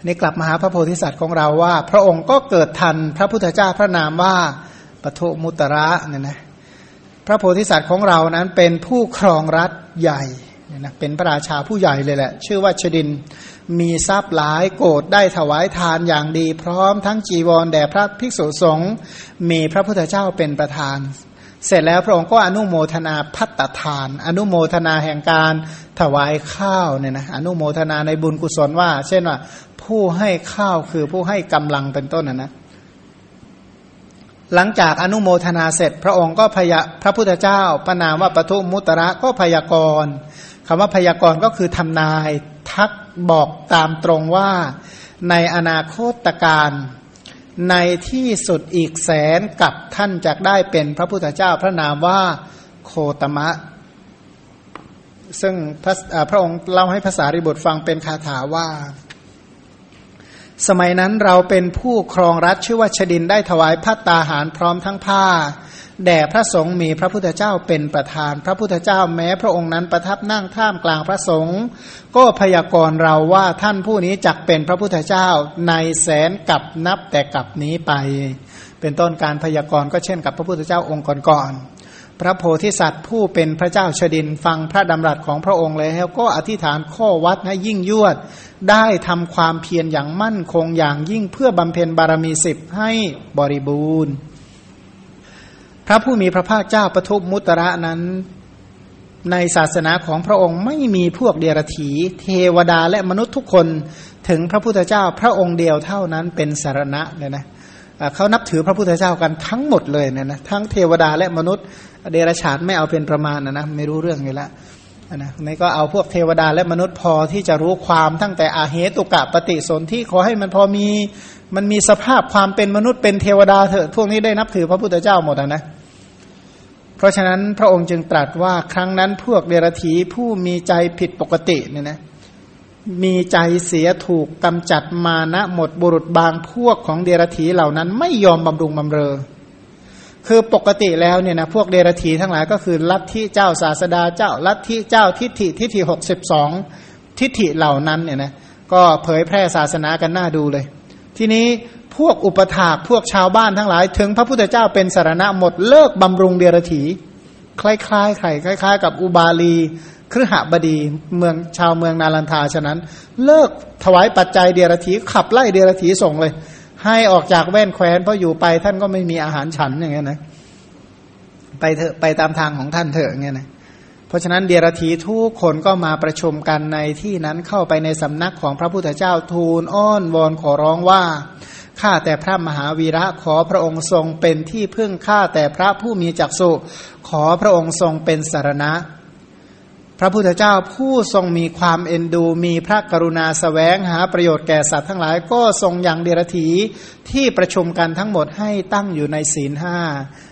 นี่กลับมาหาพระโพธิสัตว์ของเราว่า พระองค์ก็เกิดทันพระพุทธเจ้าพระนามว่าปทุมุตระเนี่ยนะพระโพธิสัตว์ของเรานั้นเป็นผู้ครองรัฐใหญ่เนี่ยนะเป็นพระราชาผู้ใหญ่เลยแหละ ชื่อว่าชดินมีทรัพย์หลายโกรธได้ถวายทานอย่างดี พร้อมทั้งจีวรแด่พระภิกษุสงฆ์มีพระพุทธเจ้าเป็นประธาน เสร็จแล้วพระองค์ก็อนุโมทนาพัตตทาน อนุโมทนาแห่งการถวายข้าวเนี่ยนะอนุโมทนาในบุญกุศลว่า เช่นว่า ผู้ให้ข้าวคือผู้ให้กำลังเป็นต้นนะนะหลังจากอนุโมทนาเสร็จ พระองค์ก็พยาพระพุทธเจ้าประนามว่าปทุมุตระก็พยากรณ์คำว่าพยากรณ์ก็คือทำนายทักบอกตามตรงว่าในอนาคตการ ในที่สุดอีกแสนกับท่านจะได้เป็นพระพุทธเจ้าพระนามว่าโคตมะ ซึ่งพระพระองค์เล่าให้ภาษาริบทฟังเป็นคาถาว่า สมัยนั้นเราเป็นผู้ครองรัฐชื่อว่าชดินได้ถวายพระตาหารพร้อมทั้งผ้า แด่พระสงฆ์มีพระพุทธเจ้าเป็นประธาน พระพุทธเจ้าแม้พระองค์นั้นประทับนั่งท่ามกลางพระสงฆ์ก็พยากรณ์เราว่าท่านผู้นี้จักเป็นพระพุทธเจ้าในแสนกับนับแต่กับนี้ไป เป็นต้นการพยากรณ์ก็เช่นกับพระพุทธเจ้าองค์ก่อนๆพระโพธิสัตว์ผู้เป็นพระเจ้าชดินฟังพระดำรัสของพระองค์แล้วก็อธิษฐานข้อวัดให้ยิ่งยวด ได้ทำความเพียรอย่างมั่นคงอย่างยิ่งเพื่อบำเพ็ญบารมีสิบให้บริบูรณ์ พระผู้มีพระภาคเจ้าปทุมมุตระนั้น ในศาสนาของพระองค์ไม่มีพวกเดียรถีเทวดาและมนุษย์ทุกคนถึงพระพุทธเจ้าพระองค์เดียวเท่านั้นเป็นสารณะเนี่ยนะเขานับถือพระพุทธเจ้ากันทั้งหมดเลยเนี่ยนะทั้งเทวดาและมนุษย์เดรัจฉานไม่เอาเป็นประมาณนะนะไม่รู้เรื่องเลยละนะนี่ก็เอาพวกเทวดาและมนุษย์พอที่จะรู้ความตั้งแต่อาเหตุกะปฏิสนธิขอให้มันพอมีมันมีสภาพความเป็นมนุษย์เป็นเทวดาเถอะพวกนี้ได้นับถือพระพุทธเจ้าหมดนะ เพราะฉะนั้นพระองค์จึงตรัสว่าครั้งนั้นพวกเดรัจฉีผู้มีใจผิดปกติเนี่ยนะมีใจเสียถูกกำจัดมานะหมดบุรุษบางพวกของเดรัจฉีเหล่านั้นไม่ยอมบำรุงบำเรอ คือปกติแล้วเนี่ยนะพวกเดรธีทั้งหลายก็คือลัทธิเจ้าศาสดาเจ้าลัทธิเจ้าทิฏฐิทิฏฐิหกสิบสองทิฏฐิเหล่านั้นเนี่ยนะก็เผยแพร่ศาสนากันหน้าดูเลย ทีนี้ พวกอุปถากพวกชาวบ้านทั้งหลาย ถึงพระพุทธเจ้าเป็นสารณะหมดเลิกบำรุงเดรธีคล้ายๆใครคล้าย ๆ กับอุบาลีครหบดีเมืองชาวเมืองนาลันทาฉะนั้น เลิกถวายปัจจัยเดรธีขับไล่เดรธีส่งเลย ให้ออกจากแว่นแคว้นเพราะอยู่ไปท่านก็ไม่มีอาหารฉันอย่างเงี้ยนะไปเถอะไปตามทางของท่านเถอะเงี้ยนะเพราะฉะนั้นเดียรถีทุกคนก็มาประชุมกันในที่นั้นเข้าไปในสำนักของพระพุทธเจ้าทูลอ้อนวอนขอร้องว่า ข้าแต่พระมหาวีระขอพระองค์ทรงเป็นที่พึ่งข้าแต่พระผู้มีจักสุขอพระองค์ทรงเป็นสารณะ พระพุทธเจ้าผู้ทรงมีความเอ็นดู มีพระกรุณาสแสวงหาประโยชน์แก่สัตว์ทั้งหลายก็ทรงยังเดรถีที่ประชุมกันทั้งหมดให้ตั้งอยู่ในศีลห้า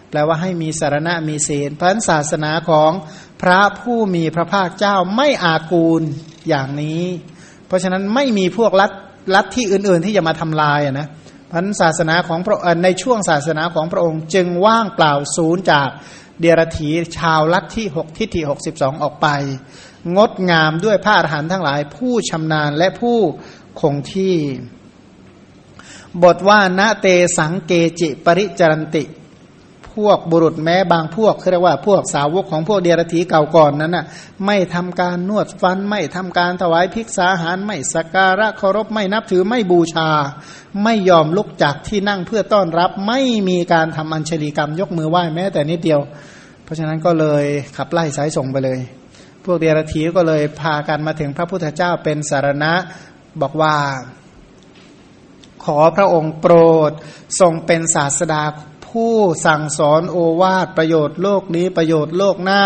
แปลว่าให้มีสารณะมีศีลพันศาสนาของพระผู้มีพระภาคเจ้าไม่อากูลอย่างนี้ เพราะฉะนั้นไม่มีพวกลัทลัทที่อื่น ๆ ที่จะมาทำลายนะ พันศาสนาของพระในช่วงศาสนาของพระองค์ จึงว่างเปล่าศูนย์จากเดียรถีชาวลัทที่หกทิฏฐิหกสิบสองออกไป งดงามด้วยพระอรหันต์ทั้งหลาย ผู้ชำนาญและผู้คงที่ บทว่าณเตสังเกจิปริจรันติ พวกบุรุษแม้บางพวกเรียกว่าพวกสาวกของพวกเดียรถีเก่าก่อนนั้นน่ะไม่ทำการนวดฟันไม่ทำการถวายภิกษาหารไม่สักการะเคารพไม่นับถือไม่บูชา ไม่ยอมลุกจากที่นั่งเพื่อต้อนรับไม่มีการทำอัญชลีกรรมยกมือไหว้แม้แต่นิดเดียว เพราะฉะนั้นก็เลยขับไล่สายส่งไปเลย พวกเดียรถีก็เลยพากันมาถึงพระพุทธเจ้าเป็นสารณะบอกว่า ขอพระองค์โปรดทรงเป็นศาสดา ผู้สั่งสอนโอวาทประโยชน์โลกนี้ประโยชน์โลกหน้า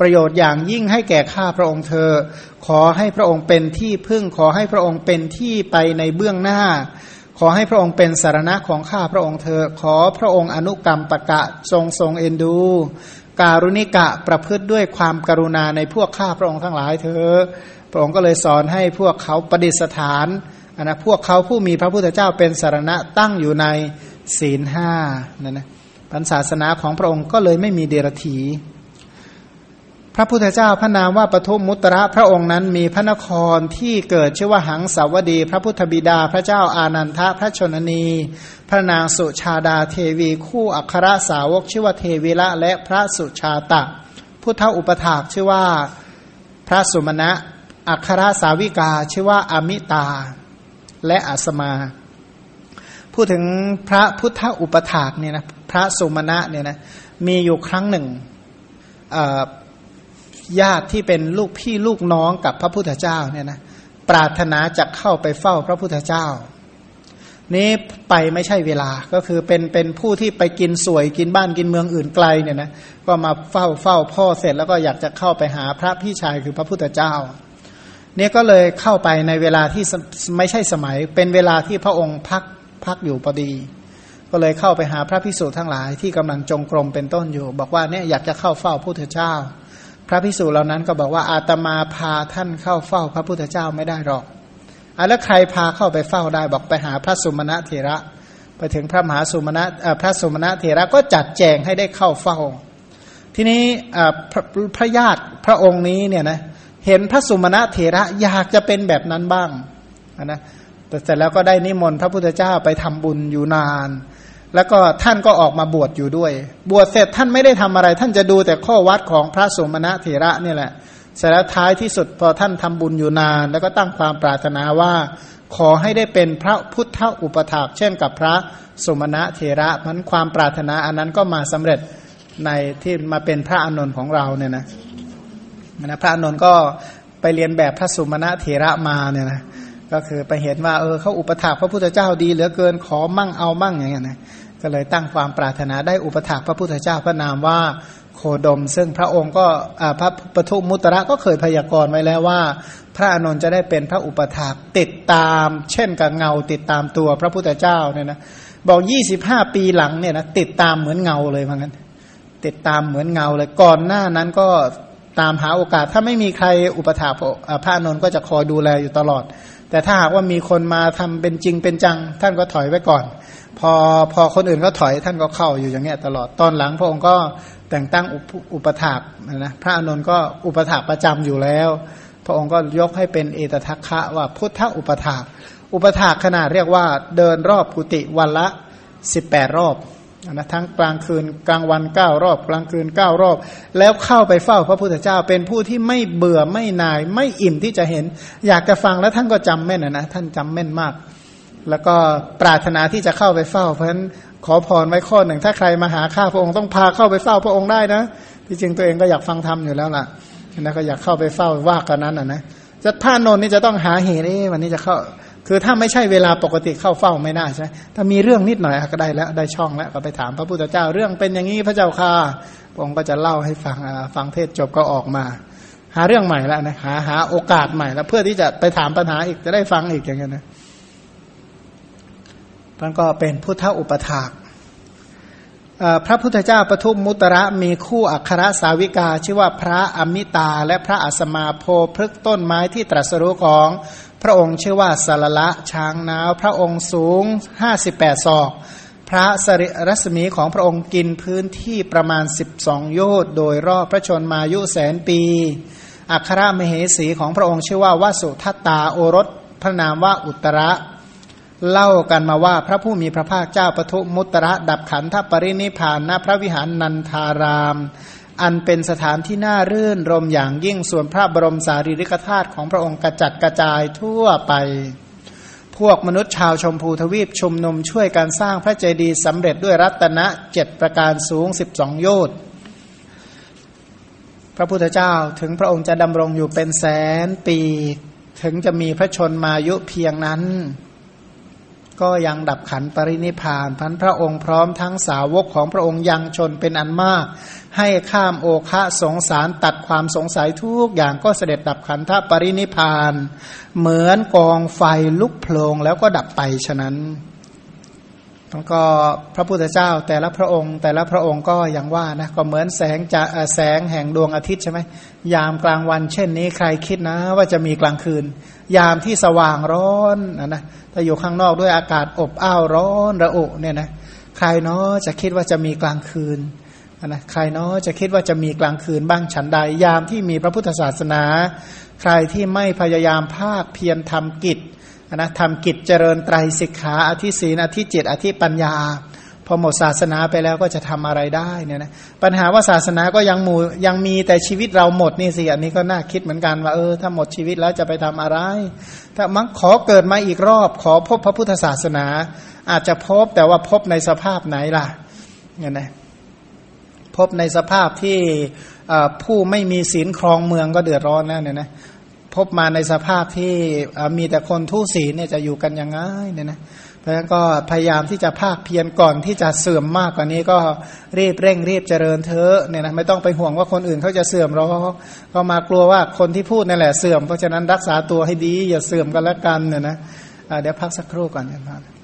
ประโยชน์อย่างยิ่งให้แก่ข้าพระองค์เธอ ขอให้พระองค์เป็นที่พึ่งขอให้พระองค์เป็นที่ไปในเบื้องหน้า ขอให้พระองค์เป็นสารณะของข้าพระองค์เธอ ขอพระองค์อนุกรรมปะกะทรงทรงเอ็นดู การุณิกะประพฤติด้วยความกรุณาในพวกข้าพระองค์ทั้งหลายเธอ พระองค์ก็เลยสอนให้พวกเขาประดิษฐานนะพวกเขาผู้มีพระพุทธเจ้าเป็นสารณะตั้งอยู่ใน ศีลห้านั่นนะปัญศาสนาของพระองค์ก็เลยไม่มีเดรธีพระพุทธเจ้าพระนามว่าปทุมมุตระพระองค์นั้นมีพระนครที่เกิดชื่อว่าหังสาวดี พระพุทธบิดาพระเจ้าอานันทะพระชนนี พระนางสุชาดาเทวี คู่อัครสาวกชื่อว่าเทวีละและพระสุชาตะ พุทธอุปถากชื่อว่าพระสุมาณะอัครสาวิกาชื่อว่าอมิตา และอัสมา พูดถึงพระพุทธอุปถากเนี่ยนะพระสุมาณะเนี่ยนะมีอยู่ครั้งหนึ่งญาติที่เป็นลูกพี่ลูกน้องกับพระพุทธเจ้าเนี่ยนะปรารถนาจะเข้าไปเฝ้าพระพุทธเจ้า นี้ไปไม่ใช่เวลาก็คือเป็นเป็นผู้ที่ไปกินสวยกินบ้านกินเมืองอื่นไกลเนี่ยนะก็มาเฝ้าเฝ้าพ่อเสร็จแล้วก็อยากจะเข้าไปหาพระพี่ชายคือพระพุทธเจ้าเนี่ยก็เลยเข้าไปในเวลาที่ไม่ใช่สมัย เป็นเวลาที่พระองค์พัก พักอยู่พอดี ก็เลยเข้าไปหาพระพิสุทั้งหลายที่กำลังจงกรมเป็นต้นอยู่ บอกว่าเนี่ยอยากจะเข้าเฝ้าพระพุทธเจ้า พระพิสุเหล่านั้นก็บอกว่าอาตมาพาท่านเข้าเฝ้าพระพุทธเจ้าไม่ได้หรอกอะแล้วใครพาเข้าไปเฝ้าได้บอกไปหาพระสุมาณะเถระ ไปถึงพระมหาสุมาณะพระสุมาณะเถระก็จัดแจงให้ได้เข้าเฝ้า ทีนี้พระพระญาติพระองค์นี้เนี่ยนะเห็นพระสุมาณะเถระอยากจะเป็นแบบนั้นบ้างนะ แต่เสร็จแล้วก็ได้นิมนต์พระพุทธเจ้าไปทำบุญอยู่นาน แล้วก็ท่านก็ออกมาบวชอยู่ด้วย บวชเสร็จท่านไม่ได้ทำอะไร ท่านจะดูแต่ข้อวัดของพระสมณะเถระนี่แหละ เสร็จแล้วท้ายที่สุดพอท่านทำบุญอยู่นาน แล้วก็ตั้งความปรารถนาว่าขอให้ได้เป็นพระพุทธอุปถากเช่นกับพระสมณะเถระมันความปรารถนาอันนั้นก็มาสำเร็จในที่มาเป็นพระอานนท์ของเราเนี่ยนะนะพระอานนท์ก็ไปเรียนแบบพระสุมาณะเถระมาเนี่ยนะ ก็คือไปเห็นว่าเออเขาอุปถากพระพุทธเจ้าดีเหลือเกินขอมั่งเอามั่งอย่างเงี้ยนะก็เลยตั้งความปรารถนาได้อุปถากพระพุทธเจ้าพระนามว่าโคดม ซึ่งพระองค์ก็พระปทุมุตระก็เคยพยากรณ์ไว้แล้วว่า พระอนุนจะได้เป็นพระอุปถากติดตาม เช่นกับเงาติดตามตัวพระพุทธเจ้าเนี่ยนะบอกยี่สิบห้าปีหลังเนี่ยนะติดตามเหมือนเงาเลยเหมือนกันติดตามเหมือนเงาเลยก่อนหน้านั้นก็ตามหาโอกาสถ้าไม่มีใครอุปถากพระอนุนก็จะคอยดูแลอยู่ตลอด แต่ถ้าหากว่ามีคนมาทำเป็นจริงเป็นจัง ท่านก็ถอยไว้ก่อน พอพอคนอื่นเขาถอยท่านก็เข้าอยู่อย่างเงี้ยตลอดตอนหลังพระองค์ก็แต่งตั้งอุปถากนะพระอนุนก็อุปถากประจำอยู่แล้ว พระองค์ก็ยกให้เป็นเอตทัคคะว่าพุทธอุปถากอุปถากขนาดเรียกว่าเดินรอบกุฏิวันละสิบแปดรอบ นะทั้งกลางคืนกลางวันเก้ารอบ กลางคืนเก้ารอบ แล้วเข้าไปเฝ้าพระพุทธเจ้าเป็นผู้ที่ไม่เบื่อไม่นาย ไม่อิ่มที่จะเห็น อยากจะฟังแล้วท่านก็จำแม่นนะท่านจำแม่นมาก แล้วก็ปรารถนาที่จะเข้าไปเฝ้า เพราะฉะนั้นขอพรไว้ข้อหนึ่ง ถ้าใครมาหาข้าพระองค์ต้องพาเข้าไปเฝ้าพระองค์ได้นะที่จริงตัวเองก็อยากฟังธรรมอยู่แล้วล่ะนะก็อยากเข้าไปเฝ้าว่ากันนั้นอะนะจะพระนนนี่จะต้องหาเหตุนี่วันนี้จะเข้า คือถ้าไม่ใช่เวลาปกติเข้าเฝ้าไม่น่าใช่ ถ้ามีเรื่องนิดหน่อยก็ได้แล้วได้ช่องแล้วก็ไปถามพระพุทธเจ้าเรื่องเป็นอย่างนี้พระเจ้าค่ะองค์ก็จะเล่าให้ฟังฟังเทศจบก็ออกมา หาเรื่องใหม่แล้วนะหาหาโอกาสใหม่แล้วเพื่อที่จะไปถามปัญหาอีกจะได้ฟังอีกอย่างเงี้ยนะมันก็เป็นพุทธอุปถากพระพุทธเจ้าปทุมมุตระมีคู่อัครสาวิกา ชื่อว่าพระอมิตาและพระอัสมาโพพฤกต้นไม้ที่ตรัสรู้ของ ระองค์ชื่อว่าสารละช้างนาวพระองค์สูง58ศอก พระสริรัศมีของพระองค์กินพื้นที่ประมาณ12โยชน์โดยรอบพระชนมายุแสนปี อัครมเหสีของพระองค์ชื่อว่าวสุทัตตาโอรสพระนามว่าอุตระเล่ากันมาว่าพระผู้มีพระภาคเจ้าปทุมุตระดับขันธปรินิพานณพระวิหารนันทาราม อันเป็นสถานที่น่ารื่นรมอย่างยิ่งส่วนพระบรมสารีริกธาตุของพระองค์กระจัดกระจายทั่วไป พวกมนุษย์ชาวชมพูทวีปชุมนุมช่วยการสร้างพระเจดีย์สำเร็จด้วยรัตนะเจ็ดประการสูงสิบสองโยชน์พระพุทธเจ้าถึงพระองค์จะดำรงอยู่เป็นแสนปี ถึงจะมีพระชนมายุเพียงนั้น ก็ยังดับขันปรินิพานพันพระองค์พร้อมทั้งสาวกของพระองค์ยังชนเป็นอันมาก ให้ข้ามโอคะสงสารตัดความสงสัยทุกอย่างก็เสด็จดับขันธปรินิพาน เหมือนกองไฟลุกโผลงแล้วก็ดับไปฉะนั้นแล้วก็พระพุทธเจ้าแต่ละพระองค์ แต่ละพระองค์ก็อย่างว่านะก็เหมือนแสงจะแสงแห่งดวงอาทิตย์ใช่ไหมยามกลางวันเช่นนี้ใครคิดนะว่าจะมีกลางคืน ยามที่สว่างร้อนนะนะถ้าอยู่ข้างนอกด้วยอากาศอบอ้าวร้อนระอุเนี่ยนะใครเนาะจะคิดว่าจะมีกลางคืนนะใครเนาะจะคิดว่าจะมีกลางคืนบ้างฉันใด ยามที่มีพระพุทธศาสนา ใครที่ไม่พยายามภาคเพียรทำกิจนะทำกิจเจริญไตรสิกขาอธิศีนอธิจิต อธิปัญญา พอหมดศาสนาไปแล้วก็จะทำอะไรได้เนี่ยนะปัญหาว่าศาสนาก็ยังมูยังมีแต่ชีวิตเราหมดนี่สิอันนี้ก็น่าคิดเหมือนกันว่าเออถ้าหมดชีวิตแล้วจะไปทำอะไร ถ้ามังขอเกิดมาอีกรอบ ขอพบพระพุทธศาสนา อาจจะพบแต่ว่าพบในสภาพไหนล่ะเนี่ยนะพบในสภาพที่ผู้ไม่มีศีลครองเมืองก็เดือดร้อนแล้วเนี่ยนะพบมาในสภาพที่มีแต่คนทุศีเนี่ยจะอยู่กันยังไงเนี่ยนะ เพราะฉะนั้นก็พยายามที่จะภาคเพียรก่อนที่จะเสื่อมมากกว่านี้ก็รีบเร่งรีบเจริญเธอเนี่ยนะไม่ต้องไปห่วงว่าคนอื่นเขาจะเสื่อมหรอกก็มากลัวว่าคนที่พูดนั่นแหละเสื่อมเพราะฉะนั้นรักษาตัวให้ดีอย่าเสื่อมกันละกันเนี่ยนะเดี๋ยวพักสักครู่ก่อนนะครับ